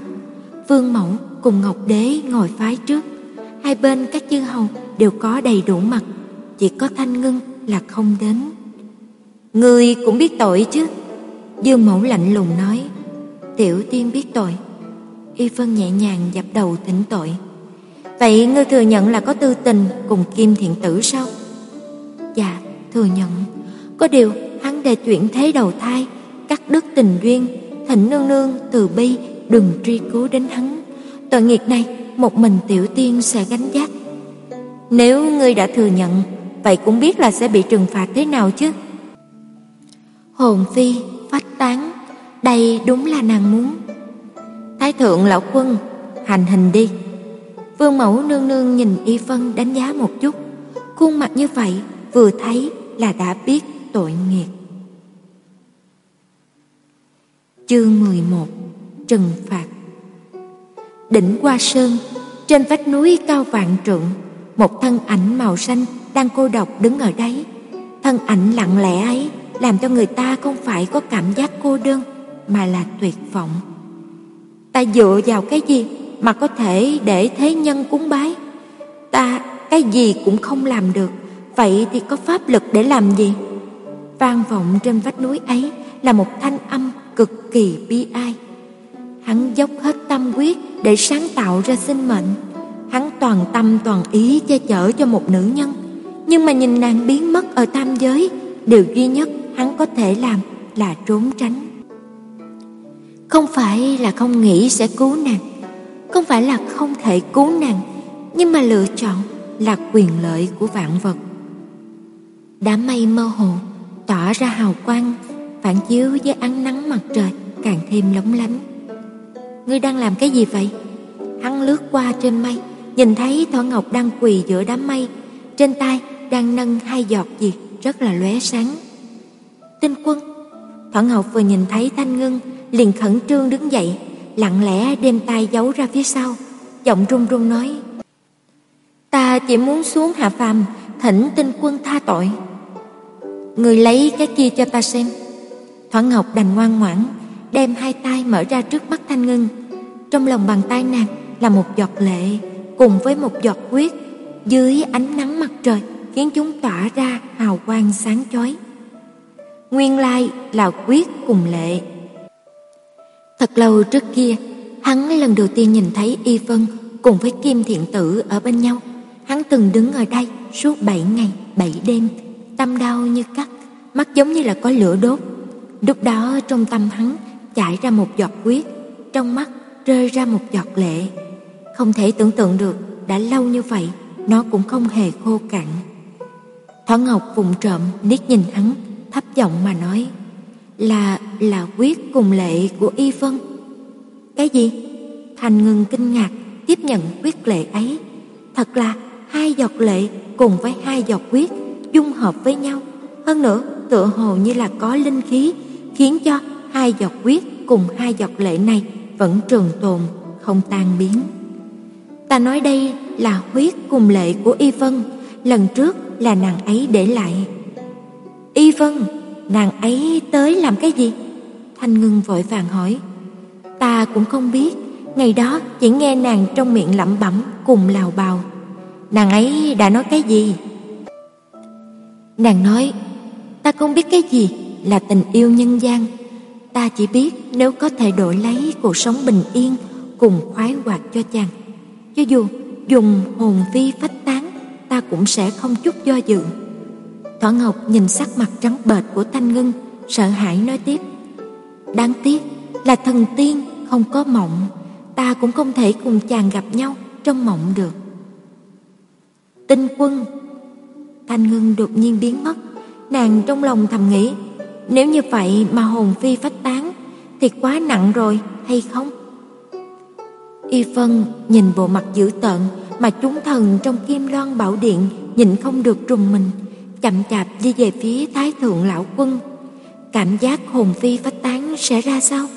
Vương Mẫu cùng Ngọc Đế ngồi phái trước, hai bên các chư hầu đều có đầy đủ mặt, chỉ có Thanh ngưng là không đến. Người cũng biết tội chứ? Dương Mẫu lạnh lùng nói, tiểu tiên biết tội. Y Phân nhẹ nhàng dập đầu thỉnh tội. Vậy ngươi thừa nhận là có tư tình cùng Kim Thiện Tử sao? Dạ, thừa nhận. Có điều hắn đề chuyển thế đầu thai, cắt đứt tình duyên, thỉnh nương nương từ bi đừng truy cứu đến hắn. Tội nghiệp này một mình tiểu tiên sẽ gánh vác. Nếu ngươi đã thừa nhận, vậy cũng biết là sẽ bị trừng phạt thế nào chứ? Hồn phi, phách tán, đây đúng là nàng muốn. Thái thượng lão quân, hành hình đi. Vương mẫu nương nương nhìn y phân đánh giá một chút, khuôn mặt như vậy vừa thấy là đã biết tội nghiệp. Chương 11 Trừng phạt Đỉnh Hoa Sơn Trên vách núi cao vạn trượng Một thân ảnh màu xanh đang cô độc đứng ở đấy Thân ảnh lặng lẽ ấy làm cho người ta không phải có cảm giác cô đơn Mà là tuyệt vọng Ta dựa vào cái gì Mà có thể để thế nhân cúng bái Ta cái gì cũng không làm được Vậy thì có pháp lực để làm gì Vang vọng trên vách núi ấy Là một thanh âm cực kỳ bi ai Hắn dốc hết tâm huyết để sáng tạo ra sinh mệnh. Hắn toàn tâm toàn ý che chở cho một nữ nhân. Nhưng mà nhìn nàng biến mất ở tam giới, điều duy nhất hắn có thể làm là trốn tránh. Không phải là không nghĩ sẽ cứu nàng, không phải là không thể cứu nàng, nhưng mà lựa chọn là quyền lợi của vạn vật. Đám mây mơ hồ tỏa ra hào quang phản chiếu với ánh nắng mặt trời càng thêm lóng lánh. Ngươi đang làm cái gì vậy? Hắn lướt qua trên mây, nhìn thấy Thỏ Ngọc đang quỳ giữa đám mây, trên tay đang nâng hai giọt gì rất là lóe sáng. Tinh quân, Thỏ Ngọc vừa nhìn thấy Thanh Ngân, liền khẩn trương đứng dậy, lặng lẽ đem tay giấu ra phía sau, giọng run run nói: "Ta chỉ muốn xuống hạ phàm, thỉnh Tinh quân tha tội." Người lấy cái kia cho ta xem. Thỏ Ngọc đành ngoan ngoãn đem hai tay mở ra trước mắt Thanh Ngân. Trong lòng bàn tay nàng là một giọt lệ cùng với một giọt huyết dưới ánh nắng mặt trời khiến chúng tỏa ra hào quang sáng chói. Nguyên lai là huyết cùng lệ. Thật lâu trước kia, hắn lần đầu tiên nhìn thấy Y Vân cùng với Kim Thiện Tử ở bên nhau. Hắn từng đứng ở đây suốt bảy ngày, bảy đêm, tâm đau như cắt, mắt giống như là có lửa đốt. Lúc đó trong tâm hắn chảy ra một giọt huyết, trong mắt rơi ra một giọt lệ. Không thể tưởng tượng được đã lâu như vậy nó cũng không hề khô cạn. Thỏ Ngọc vùng trộm liếc nhìn hắn, thấp giọng mà nói: "Là là quyết cùng lệ của Y Vân." "Cái gì?" Thành ngừng kinh ngạc tiếp nhận quyết lệ ấy. Thật là hai giọt lệ cùng với hai giọt quyết dung hợp với nhau, hơn nữa tựa hồ như là có linh khí khiến cho hai giọt quyết cùng hai giọt lệ này vẫn trường tồn, không tan biến. Ta nói đây là huyết cùng lệ của Y Vân, lần trước là nàng ấy để lại. Y Vân, nàng ấy tới làm cái gì? Thanh Ngân vội vàng hỏi. Ta cũng không biết, ngày đó chỉ nghe nàng trong miệng lẩm bẩm cùng lào bào. Nàng ấy đã nói cái gì? Nàng nói, ta không biết cái gì là tình yêu nhân gian Ta chỉ biết nếu có thể đổi lấy cuộc sống bình yên cùng khoái hoạt cho chàng. Cho dù dùng hồn vi phách tán, ta cũng sẽ không chút do dự. Thỏa Ngọc nhìn sắc mặt trắng bệch của Thanh Ngân, sợ hãi nói tiếp. Đáng tiếc là thần tiên không có mộng, ta cũng không thể cùng chàng gặp nhau trong mộng được. Tinh quân Thanh Ngân đột nhiên biến mất, nàng trong lòng thầm nghĩ nếu như vậy mà hồn phi phách tán Thì quá nặng rồi hay không Y Phân nhìn bộ mặt dữ tợn Mà chúng thần trong kim loan bảo điện Nhìn không được trùng mình Chậm chạp đi về phía Thái Thượng Lão Quân Cảm giác hồn phi phách tán sẽ ra sao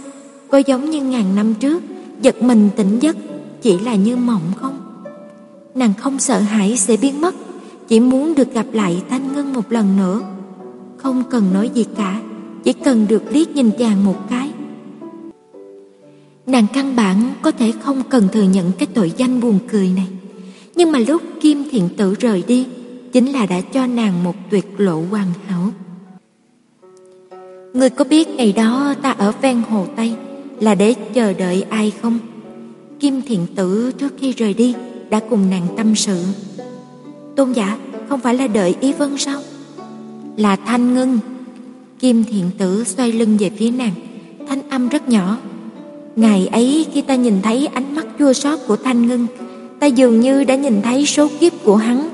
Có giống như ngàn năm trước Giật mình tỉnh giấc Chỉ là như mộng không Nàng không sợ hãi sẽ biến mất Chỉ muốn được gặp lại Thanh Ngân một lần nữa không cần nói gì cả, chỉ cần được liếc nhìn chàng một cái. Nàng căn bản có thể không cần thừa nhận cái tội danh buồn cười này. Nhưng mà lúc Kim Thiện Tử rời đi, chính là đã cho nàng một tuyệt lộ hoàn hảo. Ngươi có biết ngày đó ta ở ven hồ Tây là để chờ đợi ai không? Kim thiện tử trước khi rời đi đã cùng nàng tâm sự. Tôn giả, không phải là đợi Y Vân sao? Là Thanh Ngân. Kim thiện tử xoay lưng về phía nàng, thanh âm rất nhỏ. Ngày ấy khi ta nhìn thấy ánh mắt chua xót của Thanh Ngân, ta dường như đã nhìn thấy số kiếp của hắn.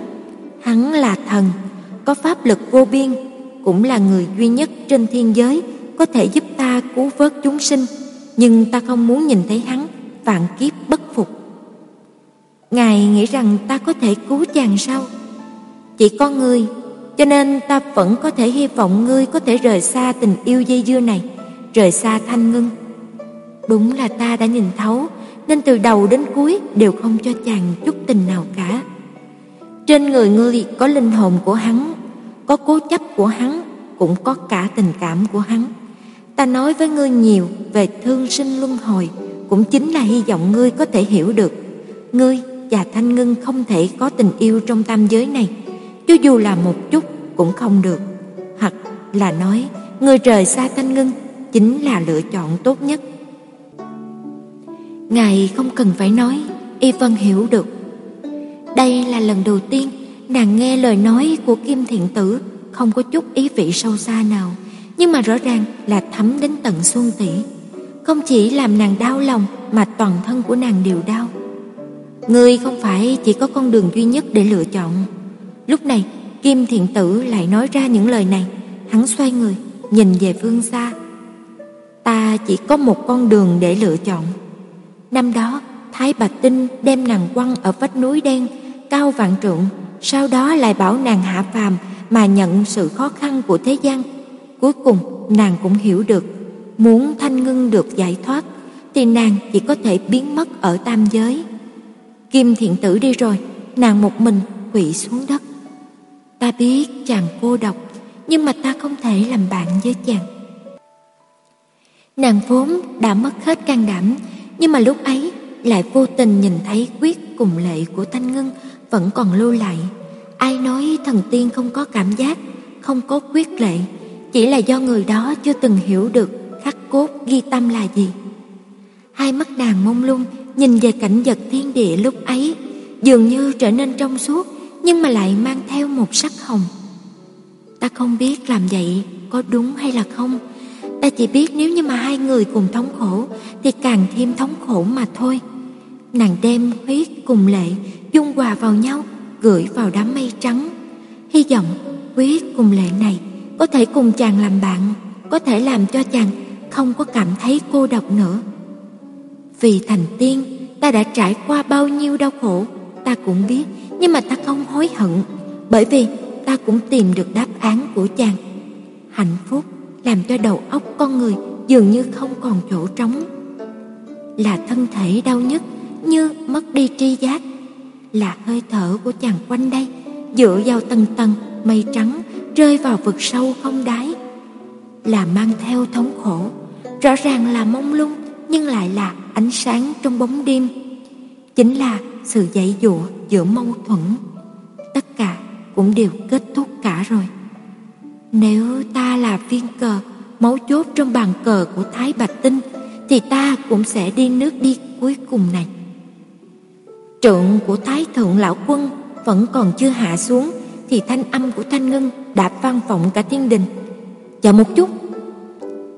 Hắn là thần, có pháp lực vô biên, cũng là người duy nhất trên thiên giới có thể giúp ta cứu vớt chúng sinh, nhưng ta không muốn nhìn thấy hắn vạn kiếp bất phục. Ngài nghĩ rằng ta có thể cứu chàng sao? Chỉ có ngươi, cho nên ta vẫn có thể hy vọng ngươi có thể rời xa tình yêu dây dưa này, rời xa thanh ngưng. Đúng là ta đã nhìn thấu, nên từ đầu đến cuối đều không cho chàng chút tình nào cả. Trên người ngươi có linh hồn của hắn, có cố chấp của hắn, cũng có cả tình cảm của hắn. Ta nói với ngươi nhiều về thương sinh luân hồi, cũng chính là hy vọng ngươi có thể hiểu được. Ngươi và Thanh Ngân không thể có tình yêu trong tam giới này, cho dù là một chút cũng không được. Hoặc là nói, ngươi rời xa Thanh Ngân chính là lựa chọn tốt nhất. Ngài không cần phải nói, Y Vân hiểu được. Đây là lần đầu tiên nàng nghe lời nói của Kim Thiện Tử không có chút ý vị sâu xa nào, nhưng mà rõ ràng là thấm đến tận xương tủy. Không chỉ làm nàng đau lòng mà toàn thân của nàng đều đau. Ngươi không phải chỉ có con đường duy nhất để lựa chọn. Lúc này, Kim Thiện Tử lại nói ra những lời này, hắn xoay người, nhìn về phương xa. Ta chỉ có một con đường để lựa chọn. Năm đó, Thái Bạch Tinh đem nàng quăng ở vách núi đen cao vạn trượng, sau đó lại bảo nàng hạ phàm mà nhận sự khó khăn của thế gian. Cuối cùng, nàng cũng hiểu được, muốn thanh ngưng được giải thoát thì nàng chỉ có thể biến mất ở tam giới. Kim thiện tử đi rồi, nàng một mình quỵ xuống đất. Ta biết chàng cô độc, nhưng mà ta không thể làm bạn với chàng. Nàng vốn đã mất hết can đảm, nhưng mà lúc ấy lại vô tình nhìn thấy quyết cùng lệ của Thanh Ngân vẫn còn lưu lại. Ai nói thần tiên không có cảm giác, không có quyết lệ, chỉ là do người đó chưa từng hiểu được khắc cốt ghi tâm là gì. Hai mắt nàng mông lung nhìn về cảnh vật thiên địa lúc ấy, dường như trở nên trong suốt, nhưng mà lại mang theo một sắc hồng. Ta không biết làm vậy có đúng hay là không, ta chỉ biết nếu như mà hai người cùng thống khổ thì càng thêm thống khổ mà thôi. Nàng đem huyết cùng lệ dung hòa vào nhau, gửi vào đám mây trắng. Hy vọng huyết cùng lệ này có thể cùng chàng làm bạn, có thể làm cho chàng không có cảm thấy cô độc nữa. Vì thành tiên, ta đã trải qua bao nhiêu đau khổ, ta cũng biết, nhưng mà ta không hối hận, bởi vì ta cũng tìm được đáp án của chàng. Hạnh phúc làm cho đầu óc con người dường như không còn chỗ trống. Là thân thể đau nhất như mất đi tri giác, là hơi thở của chàng quanh đây dựa vào tầng tầng mây trắng rơi vào vực sâu không đáy. Là mang theo thống khổ, rõ ràng là mông lung nhưng lại là ánh sáng trong bóng đêm. Chính là sự dạy dụa giữa mâu thuẫn. Tất cả cũng đều kết thúc cả rồi. Nếu ta là viên cờ, máu chốt trong bàn cờ của Thái Bạch Tinh, thì ta cũng sẽ đi nước đi cuối cùng này. Trượng của Thái Thượng Lão Quân vẫn còn chưa hạ xuống, thì thanh âm của Thanh Ngân đã vang vọng cả thiên đình. Chờ một chút.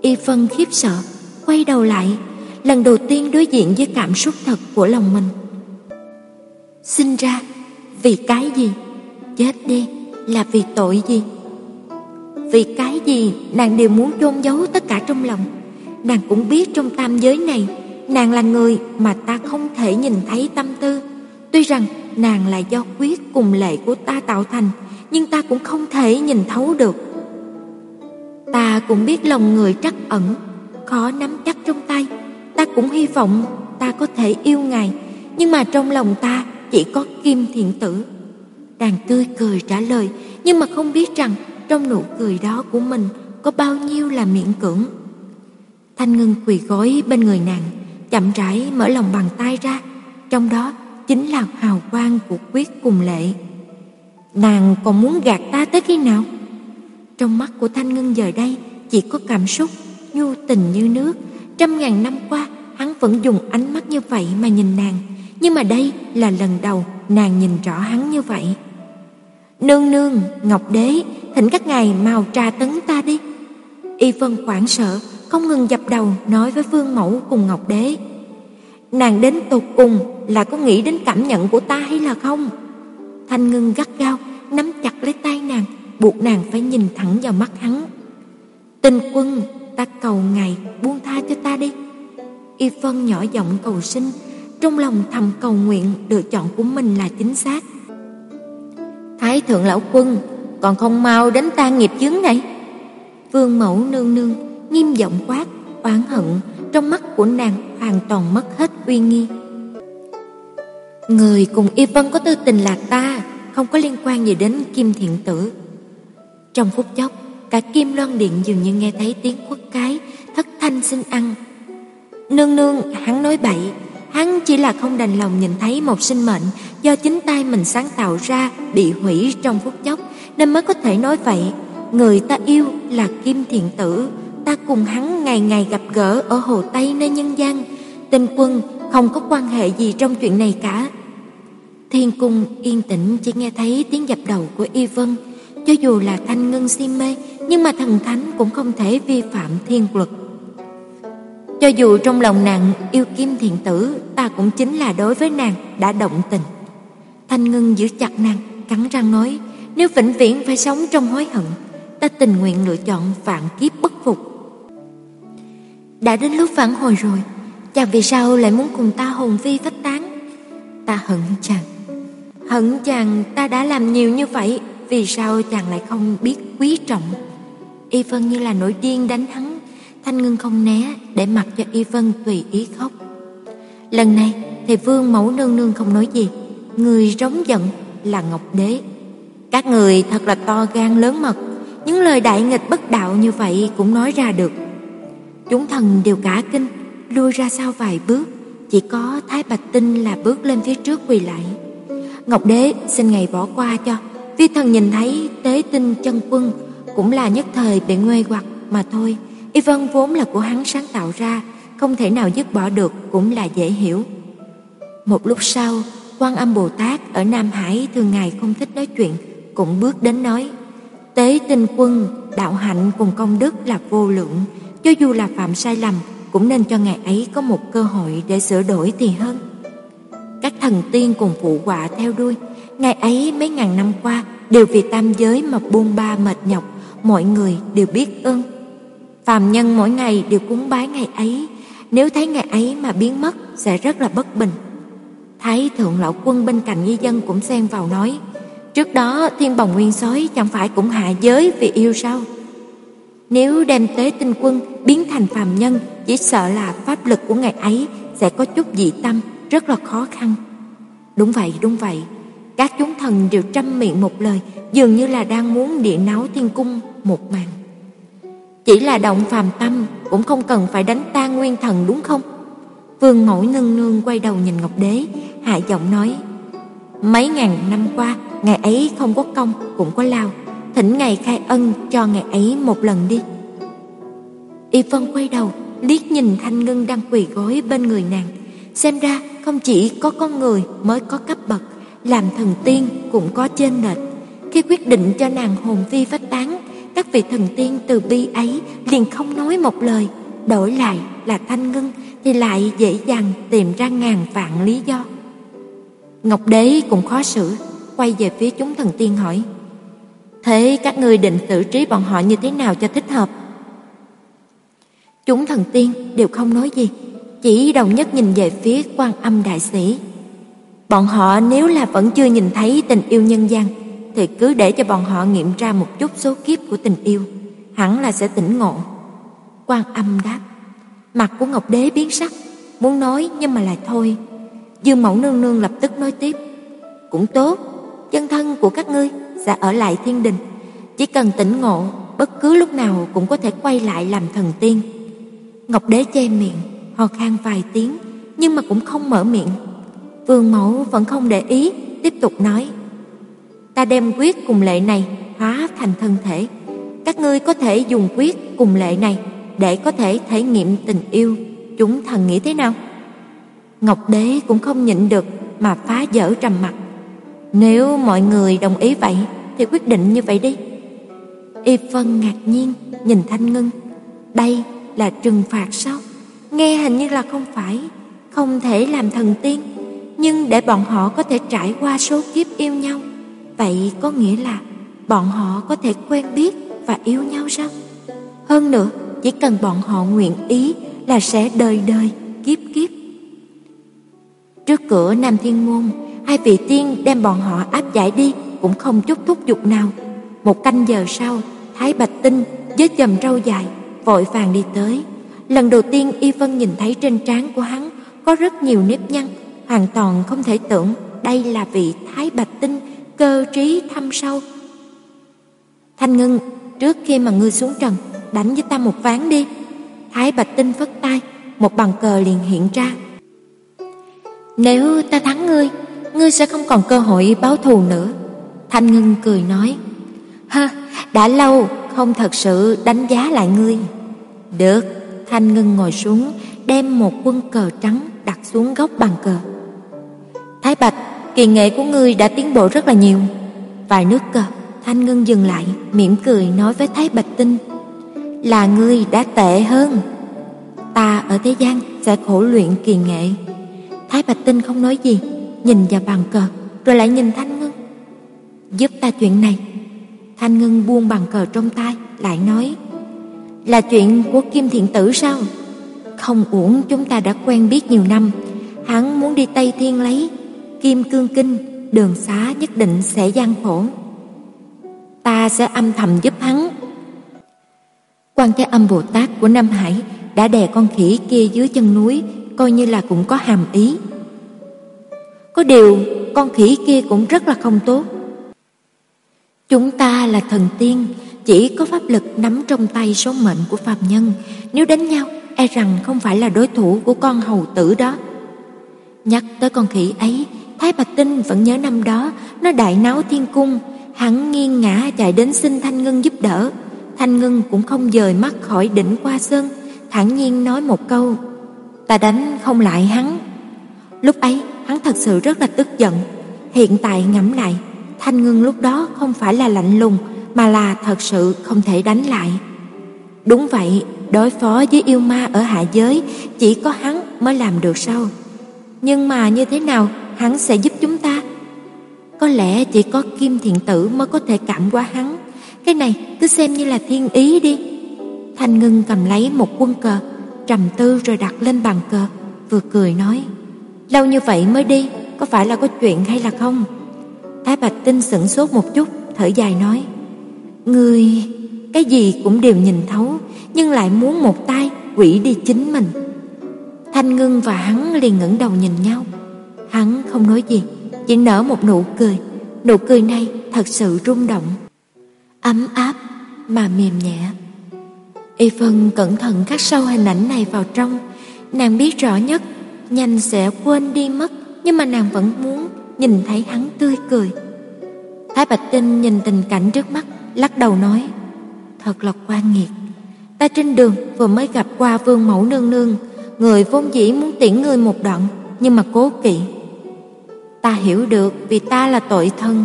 Y Phân khiếp sợ, quay đầu lại, lần đầu tiên đối diện với cảm xúc thật của lòng mình. Sinh ra, vì cái gì? Chết đi, là vì tội gì? Vì cái gì nàng đều muốn chôn giấu tất cả trong lòng. Nàng cũng biết trong tam giới này, Nàng là người mà ta không thể nhìn thấy tâm tư. Tuy rằng nàng là do quyết cùng lệ của ta tạo thành, Nhưng ta cũng không thể nhìn thấu được. Ta cũng biết lòng người trắc ẩn, Khó nắm chắc trong tay. Ta cũng hy vọng ta có thể yêu ngài, Nhưng mà trong lòng ta chỉ có kim thiện tử. Nàng tươi cười trả lời, Nhưng mà không biết rằng trong nụ cười đó của mình có bao nhiêu là miễn cưỡng. Thanh Ngân quỳ gối bên người nàng, chậm rãi mở lòng bàn tay ra, trong đó chính là hào quang của quyết cùng lệ. Nàng còn muốn gạt ta tới khi nào? Trong mắt của Thanh Ngân giờ đây chỉ có cảm xúc, nhu tình như nước. Trăm ngàn năm qua, hắn vẫn dùng ánh mắt như vậy mà nhìn nàng. Nhưng mà đây là lần đầu nàng nhìn rõ hắn như vậy. Nương nương, Ngọc Đế, thỉnh các ngài mau tra tấn ta đi. Y Vân hoảng sợ, không ngừng dập đầu nói với Vương Mẫu cùng Ngọc Đế. Nàng đến tột cùng là có nghĩ đến cảm nhận của ta hay là không? Thanh Ngân gắt gao, nắm chặt lấy tay nàng, buộc nàng phải nhìn thẳng vào mắt hắn. Tình quân, ta cầu ngài buông tha cho ta đi. Y Vân nhỏ giọng cầu xin, trong lòng thầm cầu nguyện lựa chọn của mình là chính xác. Thái thượng lão quân, còn không mau đến tan nghiệp chướng này. Vương mẫu nương nương nghiêm giọng quát, oán hận, trong mắt của nàng hoàn toàn mất hết uy nghi. Người cùng Y Vân có tư tình là ta, không có liên quan gì đến Kim Thiện Tử. Trong phút chốc, cả Kim Loan Điện dường như nghe thấy tiếng quất cái, thất thanh xin ăn. Nương nương, hắn nói bậy, hắn chỉ là không đành lòng nhìn thấy một sinh mệnh do chính tay mình sáng tạo ra bị hủy trong phút chốc nên mới có thể nói vậy. Người ta yêu là Kim Thiện Tử, ta cùng hắn ngày ngày gặp gỡ ở Hồ Tây nơi nhân gian. Tình quân không có quan hệ gì trong chuyện này cả. Thiên cung yên tĩnh chỉ nghe thấy tiếng dập đầu của Y Vân. Cho dù là thanh ngân si mê, nhưng mà thần thánh cũng không thể vi phạm thiên luật. Cho dù trong lòng nàng yêu kim thiện tử, ta cũng chính là đối với nàng đã động tình. Thanh ngân giữ chặt nàng, cắn răng nói, nếu vĩnh viễn phải sống trong hối hận, ta tình nguyện lựa chọn vạn kiếp bất phục. Đã đến lúc phản hồi rồi, chàng vì sao lại muốn cùng ta hồn phi phách tán? Ta hận chàng. Hận chàng ta đã làm nhiều như vậy, vì sao chàng lại không biết quý trọng? Y Vân như là nổi điên đánh hắn, Thanh Ngân không né để mặc cho Y Vân tùy ý khóc. Lần này thì Vương Mẫu Nương Nương không nói gì, người rống giận là Ngọc Đế. Các người thật là to gan lớn mật, những lời đại nghịch bất đạo như vậy cũng nói ra được. Chúng thần đều cả kinh, lui ra sau vài bước, chỉ có Thái Bạch Tinh là bước lên phía trước quỳ lại. Ngọc Đế xin ngài bỏ qua cho, vi thần nhìn thấy tế tinh chân quân cũng là nhất thời bị nguê hoặc mà thôi. Y Vân vốn là của hắn sáng tạo ra, không thể nào dứt bỏ được cũng là dễ hiểu. Một lúc sau, Quan Âm Bồ Tát ở Nam Hải thường ngày không thích nói chuyện, cũng bước đến nói: "Tế Tinh Quân, đạo hạnh cùng công đức là vô lượng, cho dù là phạm sai lầm, cũng nên cho ngài ấy có một cơ hội để sửa đổi thì hơn." Các thần tiên cùng phụ họa theo đuôi, ngài ấy mấy ngàn năm qua đều vì tam giới mà buông ba mệt nhọc, mọi người đều biết ơn. Phàm nhân mỗi ngày đều cúng bái ngày ấy, nếu thấy ngày ấy mà biến mất sẽ rất là bất bình. Thái thượng lão quân bên cạnh nghi dân cũng xen vào nói, trước đó thiên bồng nguyên sói chẳng phải cũng hạ giới vì yêu sao? Nếu đem tế tinh quân biến thành phàm nhân, chỉ sợ là pháp lực của ngày ấy sẽ có chút dị tâm, rất là khó khăn. Đúng vậy, đúng vậy. Các chúng thần đều trăm miệng một lời, dường như là đang muốn địa náo thiên cung một màn. Chỉ là động phàm tâm cũng không cần phải đánh tan nguyên thần đúng không? Vương Mẫu nương nương quay đầu nhìn Ngọc Đế, hạ giọng nói: "Mấy ngàn năm qua, ngày ấy không có công cũng có lao, thỉnh ngài khai ân cho ngày ấy một lần đi." Y Vân quay đầu, liếc nhìn Thanh Ngân đang quỳ gối bên người nàng, xem ra không chỉ có con người mới có cấp bậc, làm thần tiên cũng có trên lệch. Khi quyết định cho nàng hồn phi phách tán, các vị thần tiên từ bi ấy liền không nói một lời, đổi lại là Thanh Ngân thì lại dễ dàng tìm ra ngàn vạn lý do. Ngọc Đế cũng khó xử, quay về phía chúng thần tiên hỏi: "Thế các ngươi định xử trí bọn họ như thế nào cho thích hợp?" Chúng thần tiên đều không nói gì, chỉ đồng nhất nhìn về phía Quan Âm đại sĩ. Bọn họ nếu là vẫn chưa nhìn thấy tình yêu nhân gian thì cứ để cho bọn họ nghiệm ra một chút số kiếp của tình yêu, hẳn là sẽ tỉnh ngộ. Quan Âm đáp. Mặt của Ngọc Đế biến sắc, muốn nói nhưng mà lại thôi. Dương Mẫu nương nương lập tức nói tiếp, cũng tốt, chân thân của các ngươi sẽ ở lại thiên đình, chỉ cần tỉnh ngộ, bất cứ lúc nào cũng có thể quay lại làm thần tiên. Ngọc Đế che miệng, ho khan vài tiếng, nhưng mà cũng không mở miệng. Vương Mẫu vẫn không để ý, tiếp tục nói: "Ta đem quyết cùng lệ này hóa thành thân thể, các ngươi có thể dùng quyết cùng lệ này để có thể thể nghiệm tình yêu, chúng thần nghĩ thế nào? Ngọc Đế cũng không nhịn được mà phá vỡ trầm mặc. Nếu mọi người đồng ý vậy thì quyết định như vậy đi. Y Vân ngạc nhiên nhìn Thanh Ngân. Đây là trừng phạt sao? Nghe hình như là không phải, không thể làm thần tiên, nhưng để bọn họ có thể trải qua số kiếp yêu nhau, vậy có nghĩa là bọn họ có thể quen biết và yêu nhau sao? Hơn nữa, chỉ cần bọn họ nguyện ý là sẽ đời đời kiếp kiếp. Trước cửa Nam Thiên Môn, hai vị tiên đem bọn họ áp giải đi cũng không chút thúc giục nào. Một canh giờ sau, Thái Bạch Tinh với chầm râu dài vội vàng đi tới. Lần đầu tiên Y Vân nhìn thấy trên trán của hắn có rất nhiều nếp nhăn, hoàn toàn không thể tưởng đây là vị Thái Bạch Tinh cơ trí thâm sâu. Thanh Ngân, trước khi mà ngươi xuống trần, đánh với ta một ván đi. Thái Bạch Tinh phất tay, một bàn cờ liền hiện ra. Nếu ta thắng ngươi, ngươi sẽ không còn cơ hội báo thù nữa. Thanh Ngân cười nói, ha, đã lâu không thật sự đánh giá lại ngươi. Được, Thanh Ngân ngồi xuống, đem một quân cờ trắng đặt xuống góc bàn cờ. Thái Bạch, kỳ nghệ của ngươi đã tiến bộ rất là nhiều. Vài nước cờ, Thanh Ngân dừng lại, mỉm cười nói với Thái Bạch Tinh, là ngươi đã tệ hơn. Ta ở thế gian sẽ khổ luyện kỳ nghệ. Thái Bạch Tinh không nói gì, nhìn vào bàn cờ, rồi lại nhìn Thanh Ngân. Giúp ta chuyện này. Thanh Ngân buông bàn cờ trong tay, lại nói, là chuyện của Kim Thiện Tử sao? Không uổng chúng ta đã quen biết nhiều năm, hắn muốn đi Tây Thiên lấy Kim Cương Kinh, đường xá nhất định sẽ gian khổ. Ta sẽ âm thầm giúp hắn. Quan Thế Âm Bồ Tát của Nam Hải đã đè con khỉ kia dưới chân núi, coi như là cũng có hàm ý. Có điều, con khỉ kia cũng rất là không tốt. Chúng ta là thần tiên, chỉ có pháp lực nắm trong tay số mệnh của phàm nhân, nếu đánh nhau, e rằng không phải là đối thủ của con hầu tử đó. Nhắc tới con khỉ ấy, Thái Bạch Tinh vẫn nhớ năm đó, nó đại náo thiên cung, hắn nghiêng ngã chạy đến xin Thanh Ngân giúp đỡ. Thanh Ngân cũng không dời mắt khỏi đỉnh qua sơn, thản nhiên nói một câu, ta đánh không lại hắn. Lúc ấy, hắn thật sự rất là tức giận. Hiện tại ngẫm lại, Thanh Ngân lúc đó không phải là lạnh lùng, mà là thật sự không thể đánh lại. Đúng vậy, đối phó với yêu ma ở hạ giới, chỉ có hắn mới làm được sao? Nhưng mà như thế nào hắn sẽ giúp chúng ta? Có lẽ chỉ có Kim Thiện Tử mới có thể cảm qua hắn. Cái này cứ xem như là thiên ý đi. Thanh Ngân cầm lấy một quân cờ, trầm tư rồi đặt lên bàn cờ, vừa cười nói: "Lâu như vậy mới đi, có phải là có chuyện hay là không?" Thái Bạch Tinh sững sốt một chút, thở dài nói: "Ngươi cái gì cũng đều nhìn thấu, nhưng lại muốn một tay quỷ đi chính mình." Thanh ngưng và hắn liền ngẩng đầu nhìn nhau. Hắn không nói gì, chỉ nở một nụ cười. Nụ cười này thật sự rung động, ấm áp mà mềm nhẹ. Y Phân cẩn thận khắc sâu hình ảnh này vào trong, nàng biết rõ nhất nhanh sẽ quên đi mất, nhưng mà nàng vẫn muốn nhìn thấy hắn tươi cười. Thái Bạch Tinh nhìn tình cảnh trước mắt, lắc đầu nói: "Thật là quan nghiệt. Ta trên đường vừa mới gặp qua Vương Mẫu nương nương, người vốn dĩ muốn tiễn ngươi một đoạn, nhưng mà cố kỵ. Ta hiểu được vì ta là tội thân.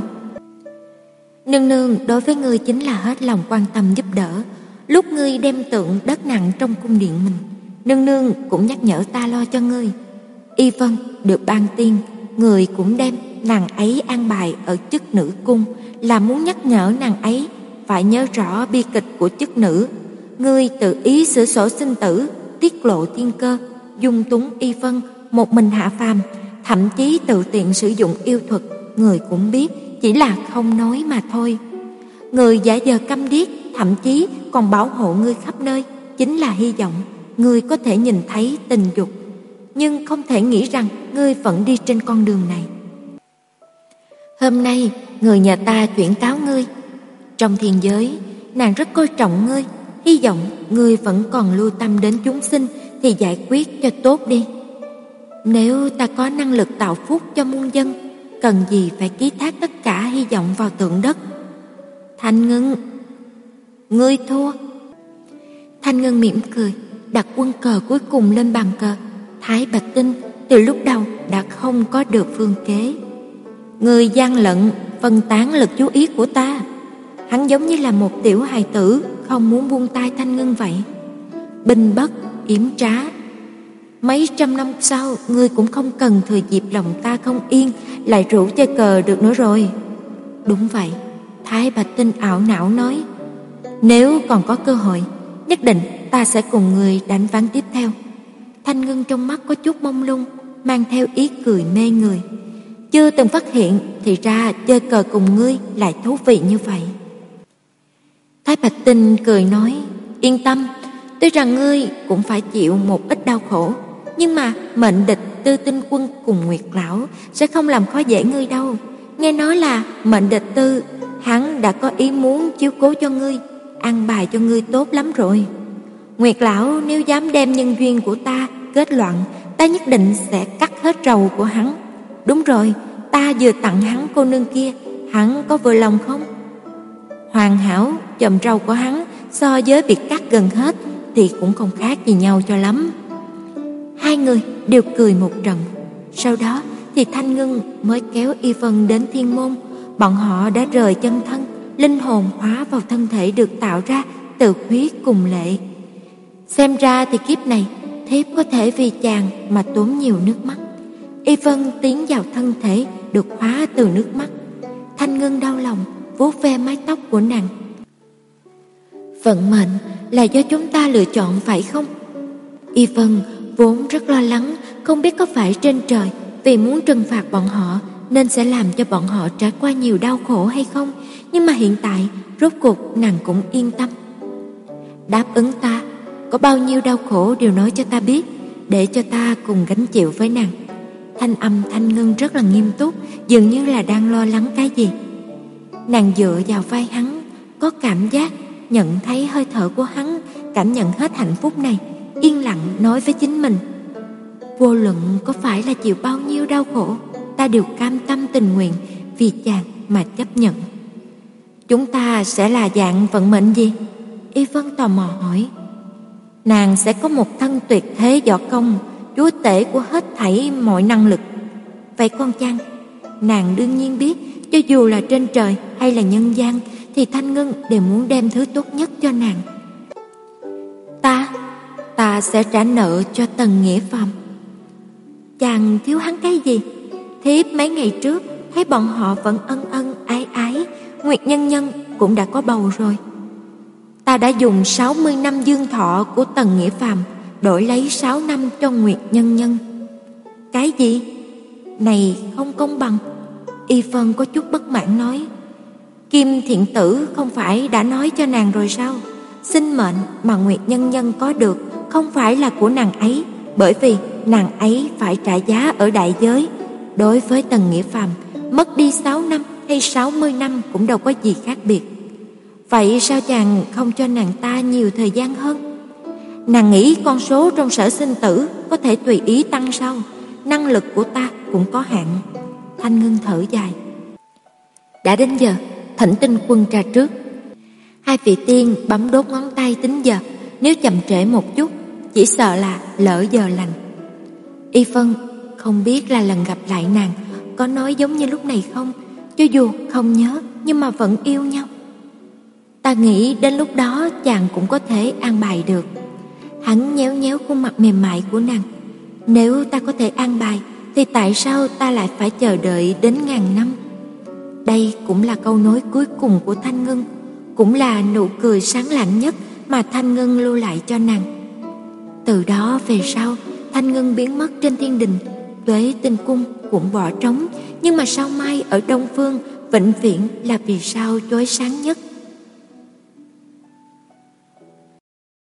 Nương nương đối với ngươi chính là hết lòng quan tâm giúp đỡ. Lúc ngươi đem tượng đất nặng trong cung điện mình, nương nương cũng nhắc nhở ta lo cho ngươi. Y Vân được ban tiên, người cũng đem nàng ấy an bài ở chức nữ cung là muốn nhắc nhở nàng ấy phải nhớ rõ bi kịch của chức nữ. Ngươi tự ý sửa sổ sinh tử, tiết lộ thiên cơ, dung túng y vân, một mình hạ phàm, thậm chí tự tiện sử dụng yêu thuật, người cũng biết, chỉ là không nói mà thôi. Người giả giờ câm điếc, thậm chí còn bảo hộ ngươi khắp nơi, chính là hy vọng ngươi có thể nhìn thấy tình dục, nhưng không thể nghĩ rằng ngươi vẫn đi trên con đường này. Hôm nay, người nhà ta chuyển cáo ngươi. Trong thiên giới, nàng rất coi trọng ngươi, hy vọng ngươi vẫn còn lưu tâm đến chúng sinh thì giải quyết cho tốt đi. Nếu ta có năng lực tạo phúc cho muôn dân, cần gì phải ký thác tất cả hy vọng vào tượng đất? Thanh Ngân, Ngươi thua. Thanh Ngân mỉm cười, đặt quân cờ cuối cùng lên bàn cờ. Thái Bạch Tinh từ lúc đầu đã không có được phương kế. Người gian lận, phân tán lực chú ý của ta. Hắn giống như là một tiểu hài tử không muốn buông tay Thanh Ngân vậy. Bình bất, yểm trá. Mấy trăm năm sau, ngươi cũng không cần thời dịp lòng ta không yên, lại rủ chơi cờ được nữa rồi. Đúng vậy, Thái Bạch Tinh ảo não nói. Nếu còn có cơ hội, nhất định ta sẽ cùng người đánh ván tiếp theo. Thanh Ngân trong mắt có chút mông lung, mang theo ý cười mê người. Chưa từng phát hiện thì ra chơi cờ cùng ngươi lại thú vị như vậy. Thái Bạch Tinh cười nói, yên tâm, tuy rằng ngươi cũng phải chịu một ít đau khổ, nhưng mà mệnh địch tư tinh quân cùng Nguyệt Lão sẽ không làm khó dễ ngươi đâu. Nghe nói là mệnh địch tư, hắn đã có ý muốn chiếu cố cho ngươi, ăn bài cho ngươi tốt lắm rồi. Nguyệt Lão nếu dám đem nhân duyên của ta kết loạn, ta nhất định sẽ cắt hết rầu của hắn. Đúng rồi, ta vừa tặng hắn cô nương kia, hắn có vừa lòng không? Hoàn hảo, chòm râu của hắn so với việc cắt gần hết thì cũng không khác gì nhau cho lắm. Hai người đều cười một trận. Sau đó thì Thanh Ngân mới kéo Y Vân đến thiên môn. Bọn họ đã rời chân thân, linh hồn hóa vào thân thể được tạo ra từ huyết cùng lệ. Xem ra thì kiếp này thiếp có thể vì chàng mà tốn nhiều nước mắt. Y Vân tiến vào thân thể được hóa từ nước mắt. Thanh Ngân đau lòng vuốt ve mái tóc của nàng. Vận mệnh là do chúng ta lựa chọn phải không? Y Vân vốn rất lo lắng, không biết có phải trên trời vì muốn trừng phạt bọn họ nên sẽ làm cho bọn họ trải qua nhiều đau khổ hay không, nhưng mà hiện tại rốt cuộc nàng cũng yên tâm. Đáp ứng ta, có bao nhiêu đau khổ đều nói cho ta biết, để cho ta cùng gánh chịu với nàng. Thanh âm Thanh Ngân rất là nghiêm túc, dường như là đang lo lắng cái gì. Nàng dựa vào vai hắn, có cảm giác nhận thấy hơi thở của hắn, cảm nhận hết hạnh phúc này, yên lặng nói với chính mình. Vô luận có phải là chịu bao nhiêu đau khổ, ta đều cam tâm tình nguyện vì chàng mà chấp nhận. Chúng ta sẽ là dạng vận mệnh gì? Y Vân tò mò hỏi. Nàng sẽ có một thân tuyệt thế võ công, chúa tể của hết thảy mọi năng lực. Vậy con chăng? Nàng đương nhiên biết, cho dù là trên trời hay là nhân gian, thì Thanh Ngân đều muốn đem thứ tốt nhất cho nàng. Ta, ta sẽ trả nợ cho Tần Nghĩa Phàm. Chàng thiếu hắn cái gì? Thiếp mấy ngày trước thấy bọn họ vẫn ân ân ái ái, Nguyệt Nhân Nhân cũng đã có bầu rồi. Ta đã dùng 60 năm dương thọ của Tần Nghĩa Phàm đổi lấy 6 năm cho Nguyệt Nhân Nhân. Cái gì? Này không công bằng. Y Phân có chút bất mãn nói. Kim thiện tử không phải đã nói cho nàng rồi sao? Sinh mệnh mà Nguyệt Nhân Nhân có được không phải là của nàng ấy, bởi vì nàng ấy phải trả giá ở đại giới. Đối với Tần Nghĩa Phàm, mất đi 6 năm hay 60 năm cũng đâu có gì khác biệt. Vậy sao chàng không cho nàng ta nhiều thời gian hơn? Nàng nghĩ con số trong sở sinh tử có thể tùy ý tăng sao? Năng lực của ta cũng có hạn. Thanh ngưng thở dài. Đã đến giờ, thỉnh tinh quân ra trước. Hai vị tiên bấm đốt ngón tay tính giờ, nếu chậm trễ một chút, chỉ sợ là lỡ giờ lành. Y Phân không biết là lần gặp lại nàng có nói giống như lúc này không, cho dù không nhớ nhưng mà vẫn yêu nhau. Ta nghĩ đến lúc đó chàng cũng có thể an bài được. Hắn nhéo nhéo khuôn mặt mềm mại của nàng. Nếu ta có thể an bài, thì tại sao ta lại phải chờ đợi đến ngàn năm? Đây cũng là câu nói cuối cùng của Thanh Ngân, cũng là nụ cười sáng lạnh nhất mà Thanh Ngân lưu lại cho nàng. Từ đó về sau, Thanh Ngân biến mất trên thiên đình, tuế tinh cung cũng bỏ trống, nhưng mà sao mai ở Đông Phương vĩnh viễn là vì sao chói sáng nhất.